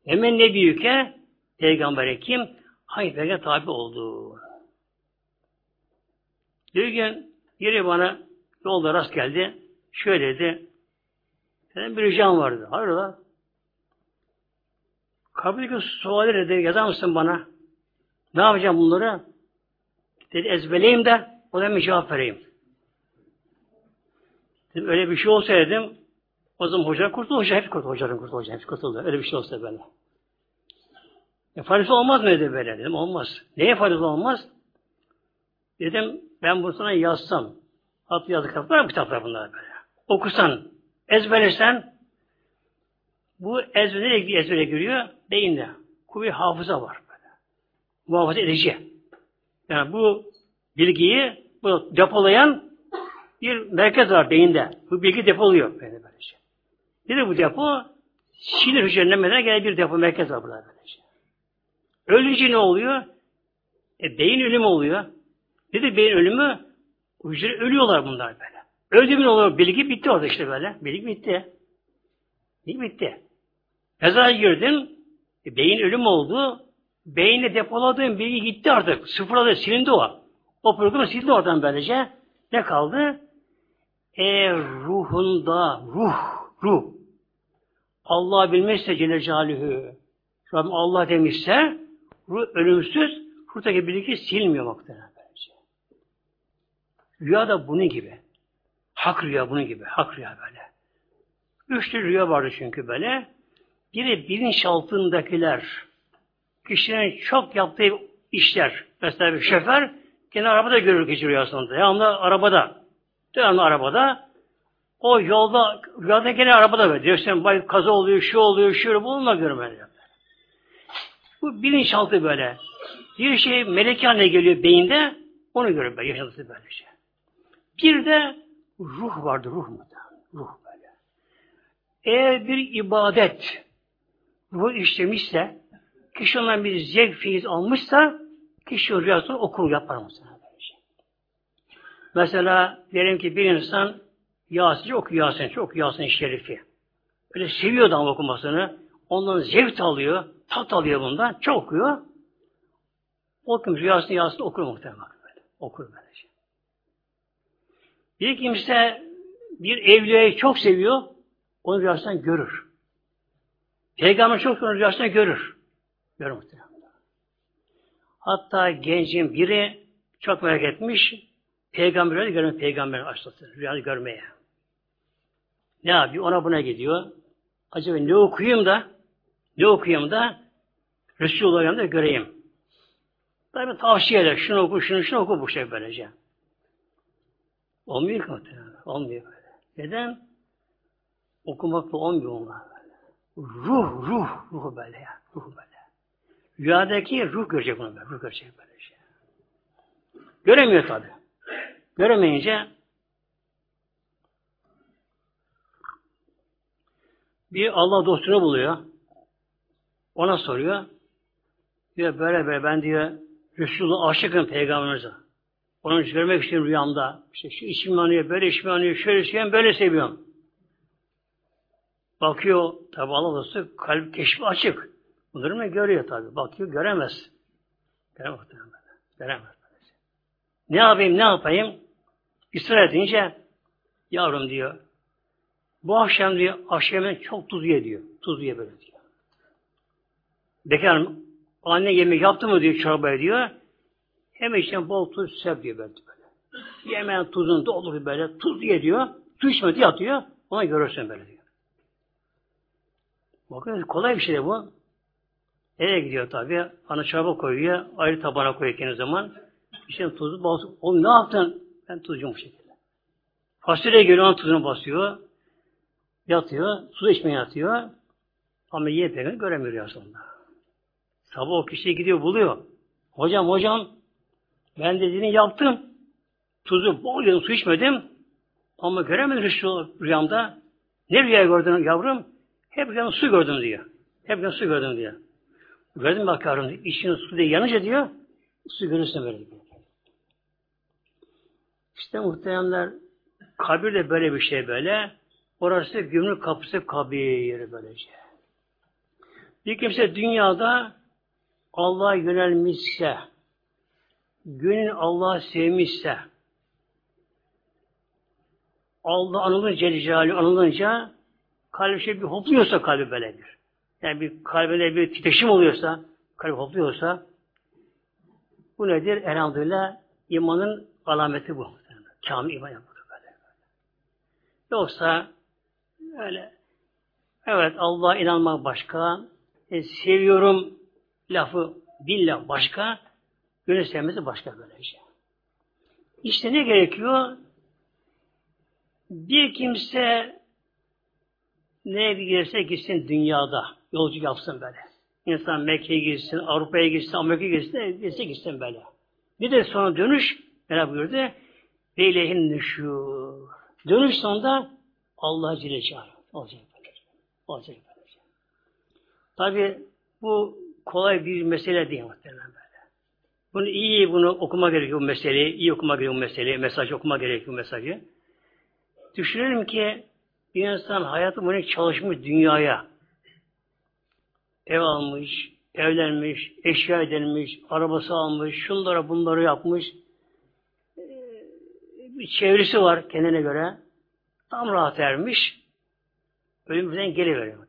Hemen ne büyüke? Peygamber kim? Hangi peygamber tabi oldu? Bir gün biri bana yolda rast geldi. Şöyle dedi. Benim bir ricam vardı. Hayrola? Kabildeki suali dedi. Yazar mısın bana? Ne yapacağım bunları? Dedi ezbeleyim de o da cevap vereyim. Dedim, öyle bir şey olsa dedim, o zaman hoca kurtuldu, hoca hep kurtuldu, hocanın kurtuldu, hoca hep kurtuldu. Öyle bir şey olsa böyle. E, faydası olmaz mı dedi böyle dedim, olmaz. Neye faydası olmaz? Dedim, ben bunu sana yazsam, at yazı kitaplar mı kitaplar bunlar böyle. Okusan, ezberlesen, bu ezber nereye ezbere giriyor? Beyinde. Kuvvet hafıza var böyle. Muhafaza edici. Yani bu bilgiyi bu depolayan bir merkez var beyinde. Bu bilgi depoluyor. Böyle böylece. Nedir bu depo? Sinir hücrelerinden meydana gelen bir depo merkez var burada böylece. Ölünce ne oluyor? E, beyin ölümü oluyor. Nedir beyin ölümü? Hücre ölüyorlar bunlar böyle. Öldü mü oluyor? Bilgi bitti orada işte böyle. Bilgi bitti. Bilgi bitti. Mezara girdin, e, beyin ölüm oldu, beyinde depoladığın bilgi gitti artık. Sıfırladı, silindi o. O programı sildi oradan böylece. Ne kaldı? E ruhunda, ruh, ruh. Allah bilmezse Celle Celaluhu, Rabbim Allah demişse, ruh ölümsüz, ruhtaki bilgi silmiyor muhtemelen böylece. Rüya da bunun gibi. Hak rüya bunun gibi. Hak rüya böyle. Üç tür rüya vardı çünkü böyle. Biri bilinçaltındakiler. Kişinin çok yaptığı işler. Mesela bir şoför kendi arabada görür gece rüyasında. Devamlı arabada. Devamlı arabada. O yolda, rüyada gene arabada böyle. Diyor bay kaza oluyor, şu oluyor, şu. Bununla görmeli. Bu bilinçaltı böyle. Bir şey meleki haline geliyor beyinde. Onu görür böyle. Yaşantısı böyle şey. Bir de ruh vardı. Ruh mu? Ruh böyle. Eğer bir ibadet ruh işlemişse kişi ondan bir zevk feyiz almışsa kişi rüyasını okur yapar mesela. Mesela diyelim ki bir insan Yasin'i okuyor Yasin, çok Yasin Şerifi. Öyle seviyor da okumasını. Ondan zevk alıyor, tat alıyor bundan. Çok okuyor. O kim rüyasını Yasin okur muhtemelen. Böyle. Okur böylece. Bir kimse bir evliyayı çok seviyor, onu rüyasından görür. Peygamber çok onu rüyasında görür. Görür muhtemelen. Hatta gencin biri çok merak etmiş, peygamberleri görmek, peygamber açlısı, rüyayı görmeye. Ne yapıyor? Ona buna gidiyor. Acaba ne okuyayım da, ne okuyayım da Resulullah'ı da göreyim. Tabi tavsiye eder. Şunu oku, şunu, şunu oku bu şey böylece. Olmuyor ki muhtemelen. Olmuyor böyle. Neden? Okumakla olmuyor onlar. Ruh, ruh, ruh böyle ya. Ruh böyle. Rüyadaki ruh görecek bunu böyle. Ruh görecek böyle şey. Göremiyor tabi. Göremeyince bir Allah dostunu buluyor. Ona soruyor. Diyor böyle böyle ben diyor Resulullah aşıkım peygamberimize. Onu görmek istiyorum rüyamda. İşte şu içimi anıyor, böyle içimi anıyor, şöyle seviyorum, böyle seviyorum. Bakıyor, tabi Allah dostu kalp keşfi açık. Bunları mı görüyor tabi. Bakıyor, göremez. Göremez. Göremez. Ne yapayım, ne yapayım? İsrar edince, yavrum diyor, bu akşam diyor, akşam çok tuz ye diyor. Tuz ye böyle diyor. Bekar anne yemek yaptı mı diyor çorbaya diyor. Hemen içine bol tuz sev diyor böyle. böyle. Yemeğin tuzunu dolduruyor böyle. Tuz ye diyor. Su içmedi yatıyor. Ona görürsün böyle diyor. Bakın kolay bir şey de bu. Eve gidiyor tabi. Ana çorba koyuyor. Ayrı tabana koyuyor kendi zaman. İşte tuzu basıyor. Oğlum ne yaptın? Ben tuzcum bu şekilde. Fasulyeye geliyor onun tuzunu basıyor. Yatıyor. Su içmeye yatıyor. Ama yiye peygamber göremiyor aslında. Sabah o kişiye gidiyor buluyor. Hocam hocam ben dediğini yaptım. Tuzu bol yedim, su içmedim. Ama göremedim şu rüyamda. Ne rüya gördün yavrum? Hep rüyamda su gördüm diyor. Hep rüyamda su gördüm diyor. Gördüm bak yavrum. İçin su diye yanınca diyor. Su görürsün böyle diyor. İşte muhteremler kabir de böyle bir şey böyle. Orası gümrük kapısı kabir böylece. Bir kimse dünyada Allah'a yönelmişse, gönül Allah'ı sevmişse, Allah anılınca, Celle anılınca kalbi şey bir hopluyorsa kalbi böyle bir. Yani bir kalbine bir titreşim oluyorsa, kalbi hopluyorsa bu nedir? Elhamdülillah imanın alameti bu. Kamil iman yapıyor böyle. Yoksa öyle evet Allah'a inanmak başka, e, seviyorum lafı dille başka, gönül sevmesi başka böylece. İşte ne gerekiyor? Bir kimse ne giderse gitsin dünyada, yolcu yapsın böyle. İnsan Mekke'ye gitsin, Avrupa'ya gitsin, Amerika'ya gitsin, gitsin, gitsin böyle. Bir de sonra dönüş, ne buyurdu? Beylehin nüşûr. Dönüş sonunda Allah Celle Celaluhu. Olacak böyle. Olacak böyle. Tabi bu kolay bir mesele değil muhtemelen böyle. Bunu iyi bunu okuma gerekiyor meseleyi. iyi okuma gerekiyor meseleyi. Mesajı okuma gerekiyor mesajı. Düşünelim ki bir insan hayatı boyunca çalışmış dünyaya. Ev almış, evlenmiş, eşya edilmiş, arabası almış, şunlara bunları yapmış. Çevresi var kendine göre. Tam rahat ermiş. Ölüm birden geliveriyor.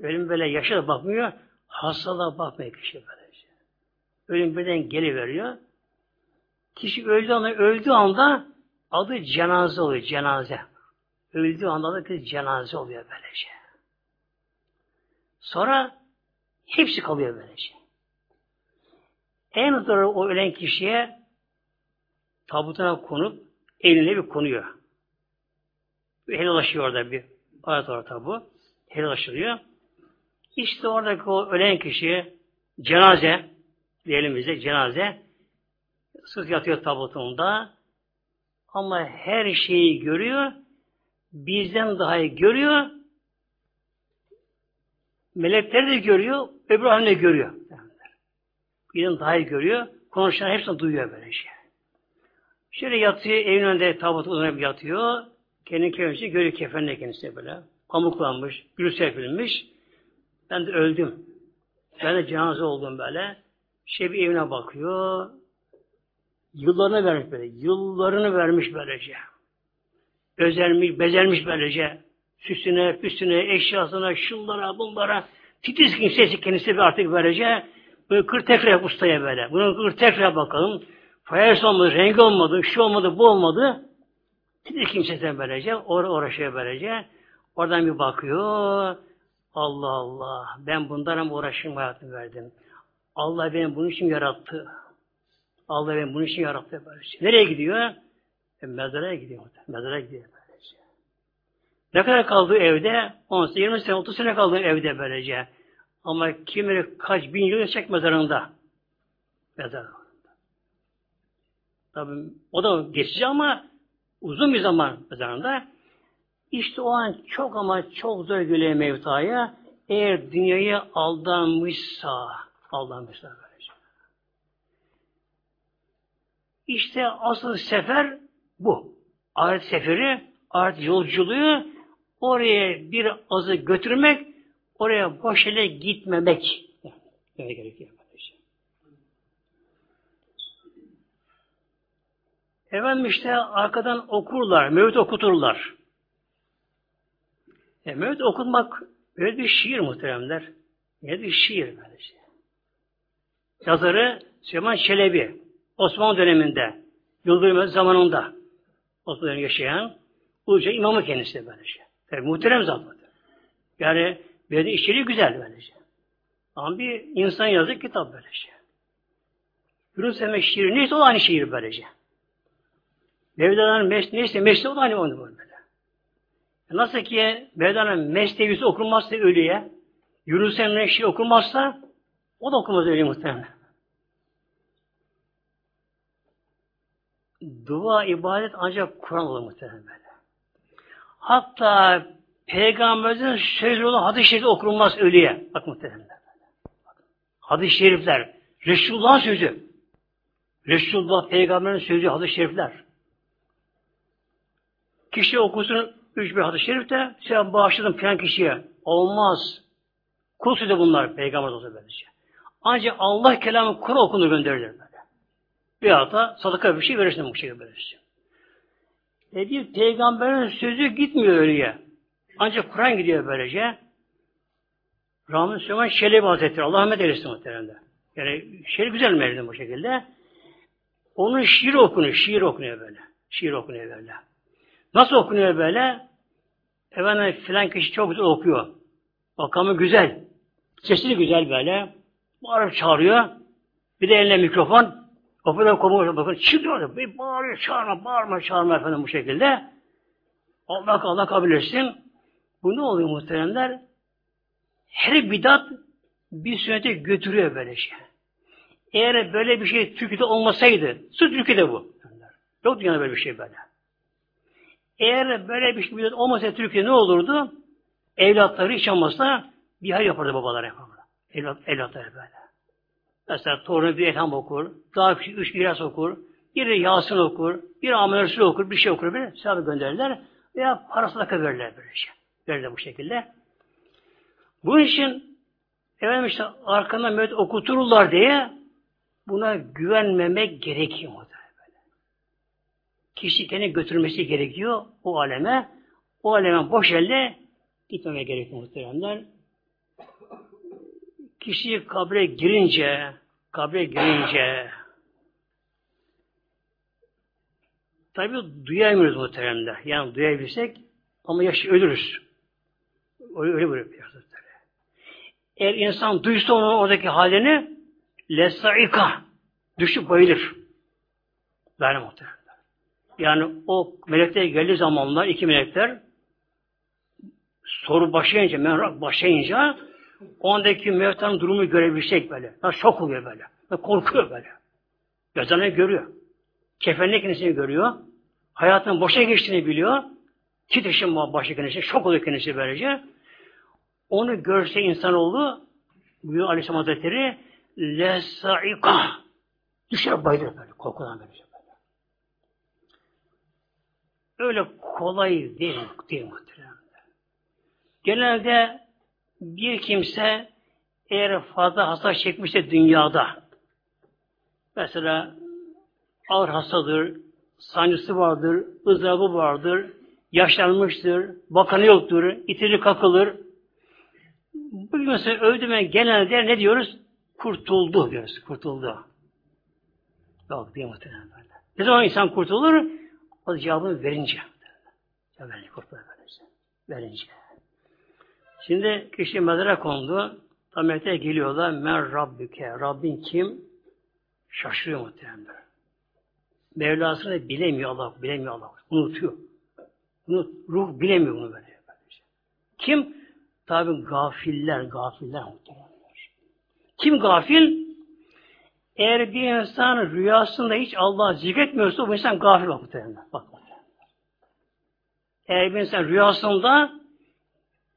Ölüm böyle yaşa da bakmıyor, hastalığa bakmıyor kişi böylece. Ölüm birden geliveriyor. Kişi öldüğü anda, öldüğü anda adı cenaze oluyor, cenaze. Öldüğü anda adı cenaze oluyor böylece. Sonra hepsi kalıyor böylece. En zor o ölen kişiye tabutuna konup eline bir konuyor. Helalaşıyor orada bir alet var tabu. Helalaşılıyor. İşte oradaki o ölen kişi cenaze diyelim bize cenaze sırt yatıyor tabutunda ama her şeyi görüyor bizden daha iyi görüyor melekler de görüyor öbür alem de görüyor bizden daha iyi görüyor konuşan hepsini duyuyor böyle şey. Şöyle yatıyor evin önünde tabut uzanıp yatıyor kendi kendisi görüyor kefenle kendisi böyle pamuklanmış, gül serpilmiş ben de öldüm. Ben de cenaze oldum böyle. Şey bir evine bakıyor. Yıllarını vermiş böyle. Yıllarını vermiş böylece. Özelmiş, bezelmiş böylece. Süsüne, püsüne, eşyasına, şunlara, bunlara. Titiz kimsesi kendisi artık böylece. Böyle kır tekrar ustaya böyle. Bunu kır tekrar bakalım. Fayans olmadı, rengi olmadı, şu olmadı, bu olmadı. Titiz kimsesi böylece. Or uğraşıyor böylece. Oradan bir bakıyor. Allah Allah. Ben bundan mı uğraşım hayatımı verdim. Allah beni bunun için yarattı. Allah beni bunun için yarattı böylece. Nereye gidiyor? E, mezara gidiyor. Mezara gidiyor böylece. Ne kadar kaldı evde? 10 20 sene, 30 sene kaldı evde böylece. Ama kimi kaç bin yıl yaşayacak mezarında. Mezarında. Tabi o da geçici ama uzun bir zaman mezarında. İşte o an çok ama çok zor geliyor mevtaya. Eğer dünyayı aldanmışsa, aldanmışsa böylece. İşte asıl sefer bu. Ahiret seferi, ahiret yolculuğu oraya bir azı götürmek, oraya boş ele gitmemek. Yani gerekiyor. Efendim işte arkadan okurlar, mevcut okuturlar. E, mevlüt okutmak böyle bir şiir muhteremler. Ne bir şiir böylece. Yazarı Süleyman Çelebi. Osmanlı döneminde, Yıldırım zamanında Osmanlı yaşayan Uluca imamı kendisi böylece. Tabi muhterem zaten. Yani böyle işleri güzel böylece. Ama bir insan yazık kitap böylece. Yunus Emre şiiri neyse o aynı şiir böylece. Mevlana'nın mes neyse mesleği o da aynı onu böyle. Nasıl ki Mevlana'nın Mesnevisi okunmazsa ölüye, Yunus Emre'nin şey okunmazsa o da okumaz ölüye muhtemelen. Dua, ibadet ancak Kur'an olur muhtemelen böyle. Hatta Peygamberimizin sözü olan hadis-i şerif okunmaz ölüye. Bak muhtemelen. Hadis-i şerifler. Resulullah'ın sözü. Resulullah Peygamberin sözü hadis-i şerifler. Kişi okusun Üç bir hadis-i şerifte sen bağışladın filan kişiye. Olmaz. Kul sözü bunlar peygamber olsa böylece. Ancak Allah kelamı Kur'an okunur gönderilir böyle. Bir hata sadaka bir şey verirsin bu şekilde verirsin. E bir peygamberin sözü gitmiyor öyleye. Ancak Kur'an gidiyor böylece. Rahmet Süleyman Şelebi Hazretleri. Allah rahmet eylesin muhteremde. Yani şiir güzel mevdim bu şekilde. Onun şiir okunuyor. Şiir okunuyor böyle. Şiir okunuyor böyle. Nasıl okunuyor böyle? Efendim filan kişi çok güzel okuyor. Makamı güzel. Sesi güzel böyle. Bağırıp çağırıyor. Bir de eline mikrofon. Kapıda komuyor. Bakın çıkıyor. Bir bağırıyor, çağırma, bağırma, çağırma efendim bu şekilde. Allah Allah kabul etsin. Bu ne oluyor muhteremler? Her bidat bir sünnete götürüyor böyle şey. Eğer böyle bir şey Türkiye'de olmasaydı, sırf Türkiye'de bu. Yok dünyada böyle bir şey böyle. Eğer böyle bir şey olmasa Türkiye ne olurdu? Evlatları hiç olmazsa bir hayır yapardı babalar yapardı. Evlat, evlatları böyle. Mesela torunu bir elham okur, daha küçük üç biraz okur, biri Yasin okur, bir Amelesi okur, bir şey okur, bir sevabı gönderirler veya parası da verirler böyle şey. Verirler bu şekilde. Bunun için efendim işte arkandan müet okutururlar diye buna güvenmemek gerekiyor. Kişi kendi götürmesi gerekiyor o aleme. O aleme boş elle gitmemek gerekiyor muhteremler. Kişi kabre girince, kabre girince tabi duyamıyoruz muhteremler. Yani duyabilsek ama yaş ölürüz. Öyle böyle bir Eğer insan duysa onun oradaki halini lesaika düşüp bayılır. Böyle muhteremler. Yani o melekler geldiği zamanlar iki melekler soru başlayınca, merak başlayınca ondaki mevtanın durumu görebilecek böyle. Ya şok oluyor böyle. Ya korkuyor böyle. Gözlerine görüyor. Kefenli kendisini görüyor. Hayatının boşa geçtiğini biliyor. Titreşim başı kendisi. Şok oluyor kendisi böylece. Onu görse insanoğlu buyuruyor Aleyhisselam Hazretleri lesaika düşer bayılır böyle. Korkudan böyle. Öyle kolay değil, değil muhtemelen. Genelde bir kimse eğer fazla hasta çekmişse dünyada mesela ağır hastadır, sancısı vardır, ızdırabı vardır, yaşlanmıştır, bakanı yoktur, itici kakılır. Bugün mesela öldüme genelde ne diyoruz? Kurtuldu diyoruz, kurtuldu. Yok diye muhtemelen böyle. Ne zaman insan kurtulur? O cevabını verince. Verince, kurtulur verince. Şimdi kişi mezara kondu. Ahmet'e geliyorlar. Men Rabbüke. Rabbin kim? Şaşırıyor muhtemelen. Mevlasını bilemiyor Allah. Bilemiyor Allah. Unutuyor. Unut, ruh bilemiyor bunu böyle. Kim? Tabi gafiller, gafiller muhtemelen. Kim gafil? Eğer bir insan rüyasında hiç Allah'ı zikretmiyorsa bu insan gafil. Bak muhtemelen. Eğer bir insan rüyasında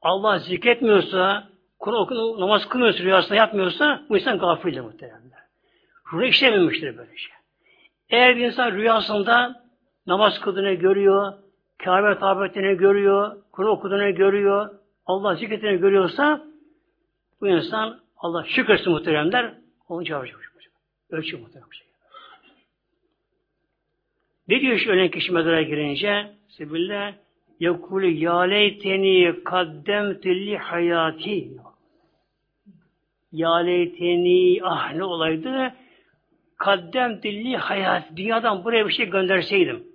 Allah zikretmiyorsa, Kur'an okunu, namaz kılmıyorsa, rüyasında yapmıyorsa bu insan gafildir muhtemelen. Ruhu işlememiştir böyle şey. Eğer bir insan rüyasında namaz kıldığını görüyor, Kabe tabetini görüyor, Kur'an okuduğunu görüyor, Allah zikretini görüyorsa bu insan Allah şükretsin muhteremler onu cevap verecek. Ölçü muhterem şey. Ne diyor şu ölen kişi mezara girince? Sebillah Yekulu ya leyteni kaddemtü li hayati. Ya leyteni ah ne olaydı? Kaddemtü li hayat. Dünyadan buraya bir şey gönderseydim.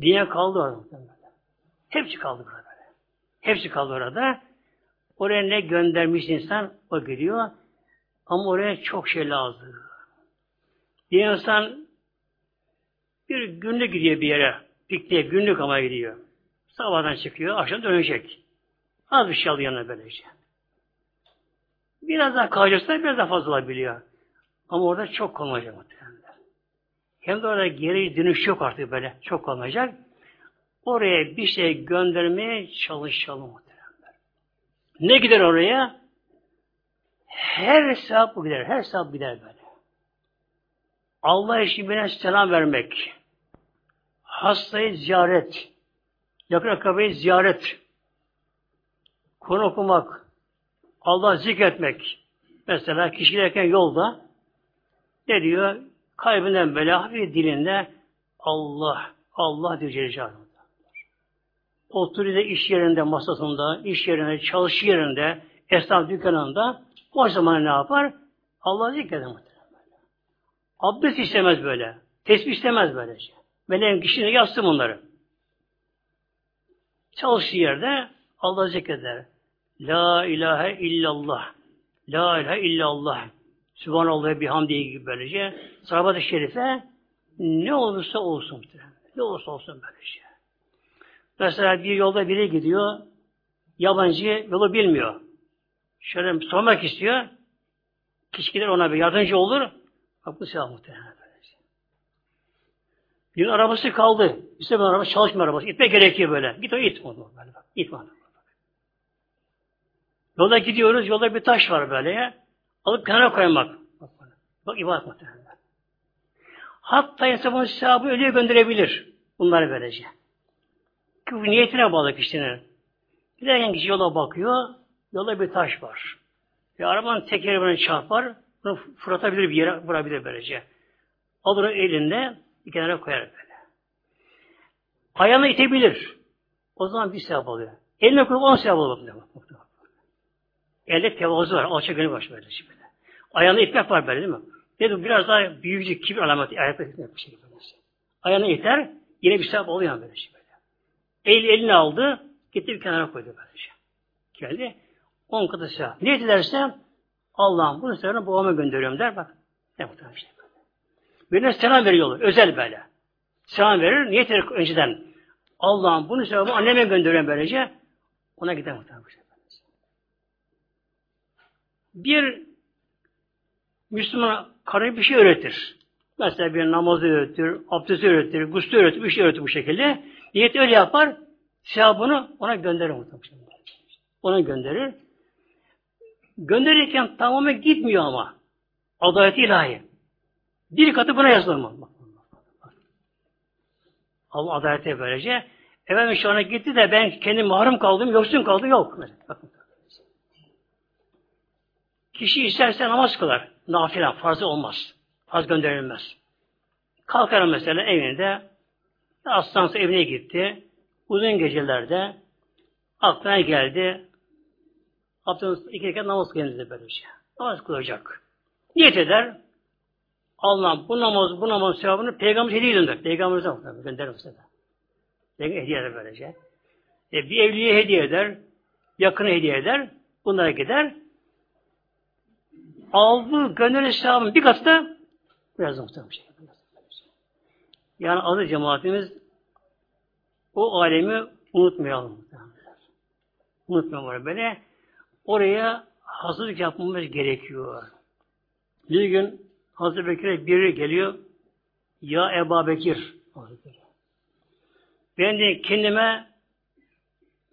Dünya kaldı orada. Hepsi kaldı burada. Hepsi kaldı orada. Oraya ne göndermiş insan o gidiyor. Ama oraya çok şey lazım. Bir insan bir günlük gidiyor bir yere. Pikniğe günlük ama gidiyor. Sabahdan çıkıyor, akşam dönecek. Az bir şey alıyor yanına böylece. Biraz daha kalacaksa biraz daha fazla alabiliyor. Ama orada çok kalmayacak muhtemelen. Hem de orada geri dönüş yok artık böyle. Çok kalmayacak. Oraya bir şey göndermeye çalışalım muhtemelen. Ne gider oraya? Her sevap gider. Her sevap gider böyle. Allah için birine selam vermek hastayı ziyaret, yakın akrabayı ziyaret, konu okumak, Allah zikretmek. Mesela kişi giderken yolda ne diyor? Kalbinden böyle hafif dilinde Allah, Allah diyor Celle Oturuyor iş yerinde, masasında, iş yerinde, çalış yerinde, esnaf dükkanında o zaman ne yapar? Allah zikreder muhtemelen. Abdest istemez böyle. Tesbih istemez böylece. Meleğin kişine yazsın bunları. Çalıştığı yerde Allah zikreder. La ilahe illallah. La ilahe illallah. Sübhanallah bihamdihi gibi böylece. Sahabat-ı şerife ne olursa olsun. Ne olursa olsun böylece. Mesela bir yolda biri gidiyor. Yabancı yolu bilmiyor. Şöyle sormak istiyor. Kişi ona bir yardımcı olur. Bak bu silah muhtemelen. Bir arabası kaldı. İşte bu araba çalışmıyor arabası. İtme gerekiyor böyle. Git o it onu. Böyle bak. Yolda gidiyoruz. Yolda bir taş var böyle ya. Alıp kenara koymak. Bak, bak ibadet muhtemelen. Hatta bunu sevabı ölüye gönderebilir. Bunları böylece. Çünkü niyetine bağlı kişinin. Giderken kişi yola bakıyor, yolda bir taş var. Ve arabanın tekeri bunu çarpar, bunu fırlatabilir bir yere vurabilir böylece. Alır elinde, bir kenara koyar böyle. Ayağını itebilir. O zaman bir sevap alıyor. Eline koyup on sevap alıyor. Elde tevazu var, alçak gönül var böyle. böyle. Ayağını itmek var böyle değil mi? Dedim biraz daha büyücü kibir alameti ayakta itmek bir şey böyle. Ayağını iter, yine bir sevap oluyor böyle böyle. El, elini aldı, gitti bir kenara koydu böylece. Geldi, on katı sevap. Ne ederse Allah'ım bunu sevabını babama gönderiyorum der bak. Ne muhtemelen şey böyle. Birine selam veriyorlar, özel böyle. Selam verir, niyet eder önceden. Allah'ım bunu sevabını anneme gönderiyorum böylece. Ona gider muhtemelen şey. Bir Müslüman karı bir şey öğretir. Mesela bir namazı öğretir, abdesti öğretir, gusül öğretir, bir şey öğretir bu şekilde. Niyet öyle yapar, sevabını ona gönderir muhtemelen. Ona gönderir. Gönderirken tamamen gitmiyor ama. Adalet ilahi. Bir katı buna yazılır mı? Allah adalete böylece. Efendim şu ana gitti de ben kendim mahrum kaldım, yoksun kaldım, yok. Kişi isterse namaz kılar. Nafile, farz olmaz. Farz gönderilmez. Kalkar mesela evinde, aslansı evine gitti. Uzun gecelerde aklına geldi. Abdest iki rekat namaz kılıyor böylece. Namaz kılacak. Niyet eder. Allah bu namaz, bu namaz sevabını peygamber hediye gönder. Peygamberimize gönderir mesela. Peygamber hediye eder böylece. E, bir evliye hediye eder. Yakını hediye eder. Bunlara gider aldığı gönül sevabın bir katı da biraz muhtemelen bir şey. Yani adı cemaatimiz o alemi unutmayalım. Unutmayalım böyle. Oraya hazırlık yapmamız gerekiyor. Bir gün Hazreti Bekir'e biri geliyor. Ya Eba Bekir. Ben de kendime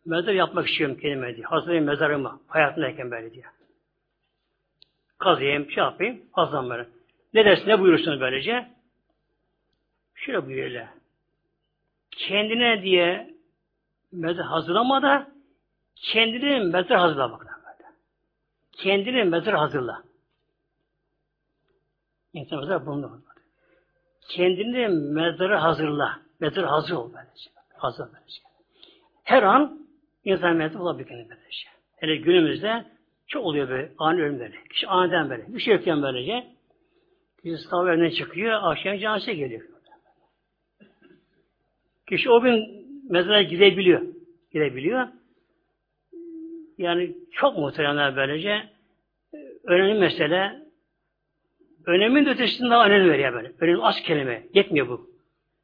mezar yapmak istiyorum kendime diye. Hazreti mezarıma. Hayatındayken böyle diye kazıyım, şey yapayım, fazla böyle. Ne dersin, ne buyurursunuz böylece? Şöyle buyuruyorlar. Kendine diye mezar hazırlama da kendini mezar hazırla Kendini mezar hazırla. İnsan mezar bunu Kendini mezarı hazırla. Mezar hazır ol böylece. Hazır böylece. Her an insan mezar olabilir böylece. Hele günümüzde çok oluyor böyle ani ölümleri. Kişi aniden böyle. Bir şey yokken böylece. Kişi sınav evine çıkıyor. Akşam cansı geliyor. Kişi o gün mezara gidebiliyor. Gidebiliyor. Yani çok muhteremler böylece. Önemli mesele önemin de ötesinde önem veriyor böyle. Önemli az kelime. Yetmiyor bu.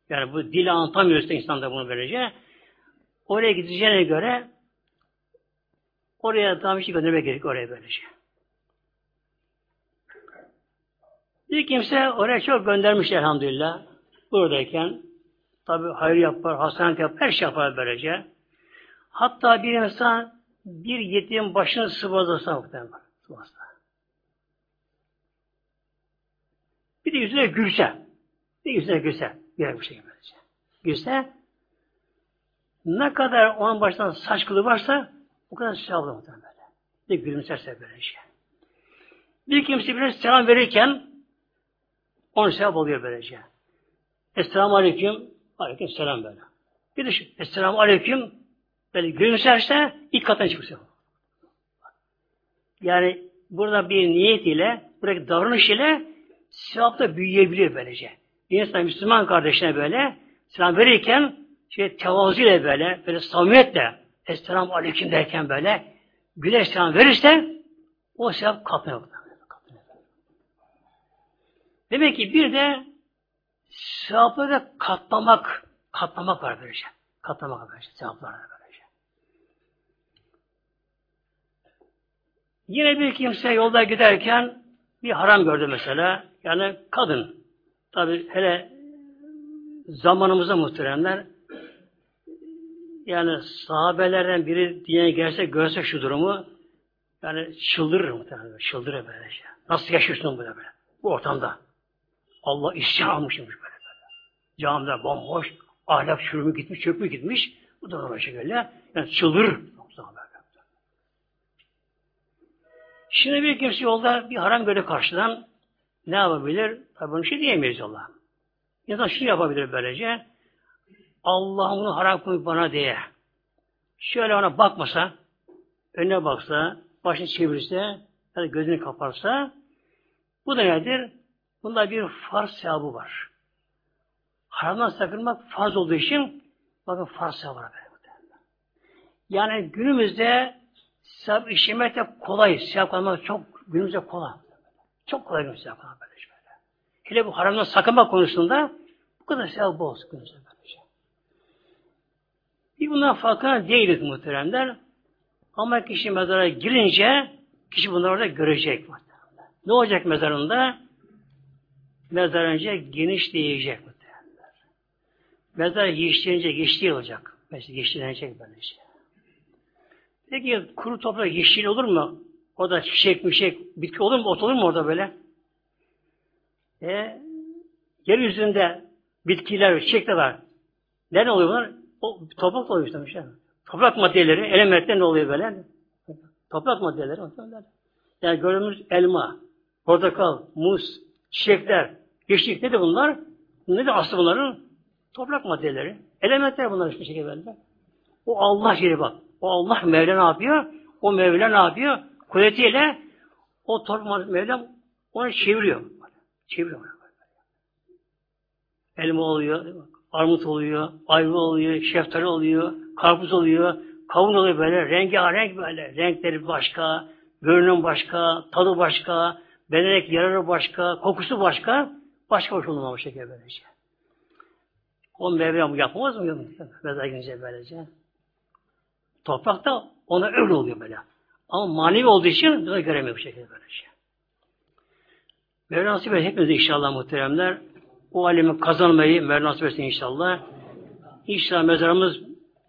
Yani bu dili anlatamıyorsa insan da bunu böylece. Oraya gideceğine göre Oraya tam bir şey göndermek gerek oraya böylece. Bir kimse oraya çok göndermiş elhamdülillah. Buradayken tabi hayır yapar, hastanelik yapar, her şey yapar böylece. Hatta bir insan bir yetim başını sıvazlasa muhtemelen. Sıvazla. Bir de yüzüne gülse. Bir yüzüne gülse. Bir bir şey böylece. Gülse ne kadar onun başından saç kılı varsa o kadar sevaplı muhtemelen böyle. Bir gülümserse böyle şey. Bir kimse birine selam verirken on sevap oluyor böylece. Esselamu Aleyküm Aleyküm selam böyle. Bir de Esselamu Aleyküm böyle gülümserse ilk katına çıkıyor. Yani burada bir niyet ile, buradaki davranış ile sevap da büyüyebiliyor böylece. Bir insan Müslüman kardeşine böyle selam verirken şey tevazu ile böyle, böyle samimiyetle Esselamu Aleyküm derken böyle güneş selam verirse o sevap katlanıyor. Demek ki bir de sevapları katlamak katlamak var böylece. Katlamak var böylece. Sevaplar var böylece. Yine bir kimse yolda giderken bir haram gördü mesela. Yani kadın. Tabi hele zamanımızda muhteremler yani sahabelerden biri diye gelse görse şu durumu Yani çıldırır muhtemelen. Çıldırır böyle şey. Nasıl yaşıyorsun böyle böyle? Bu ortamda. Allah isyan almışmış böyle böyle. Camiler bomboş. Ahlak çürümü gitmiş, çöpü gitmiş. Bu da normal şekilde. Yani çıldırır. Şimdi bir kimse yolda bir haram göre karşıdan ne yapabilir? Tabi bunu şey diyemeyiz Allah. İnsan şunu yapabilir böylece. Allah'ım bunu haram koyup bana diye. Şöyle ona bakmasa, önüne baksa, başını çevirse, ya da gözünü kaparsa, bu da nedir? Bunda bir farz sevabı var. Haramdan sakınmak farz olduğu için bakın farz sevabı var. Yani günümüzde sevap işlemek de kolay. Sevap kalmak çok günümüzde kolay. Çok kolay günümüzde sevap kalmak böyle şöyle. Hele bu haramdan sakınma konusunda bu kadar sevap olsun günümüzde böyle şey. Bir bundan farkına değiliz muhteremler. Ama kişi mezara girince kişi bunları orada görecek. Muhteremler. Ne olacak mezarında? Mezar önce genişleyecek muhteremler. Mezar geçtiğince geçtiği olacak. Mesela geçtiğince böyle şey. Peki kuru toprak yeşil olur mu? O da çiçek, mişek, bitki olur mu? Ot olur mu orada böyle? E, yeryüzünde bitkiler, çiçekler var. Nerede oluyor bunlar? O, toprak oluyor işte. Şey. Toprak maddeleri, elementler ne oluyor böyle? Toprak maddeleri. Yani gördüğümüz elma, portakal, muz, çiçekler, yeşillik ne de bunlar? Ne de aslı bunların? Toprak maddeleri. Elementler bunlar işte şekilde. O Allah yeri bak. O Allah Mevla ne yapıyor? O Mevla ne yapıyor? Kuvvetiyle o torpil Mevla onu çeviriyor. Çeviriyor. Elma oluyor, armut oluyor, ayva oluyor, şeftali oluyor, karpuz oluyor, kavun oluyor böyle, rengarenk böyle. Renkleri başka, görünüm başka, tadı başka, bedenek yararı başka, kokusu başka, başka hoş olmamış şekilde böylece. O Mevla yapmaz mı? Mezar günce böylece. Toprak ona öyle oluyor böyle. Ama manevi olduğu için bunu göremiyor bu şekilde böyle şey. Mevla nasip hepimiz inşallah muhteremler. O alemi kazanmayı Mevla nasip etsin inşallah. İnşallah mezarımız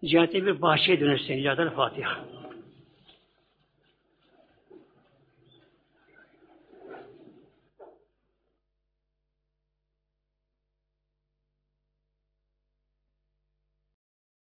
cennete bir bahçeye dönüşsün. İlahi Fatiha.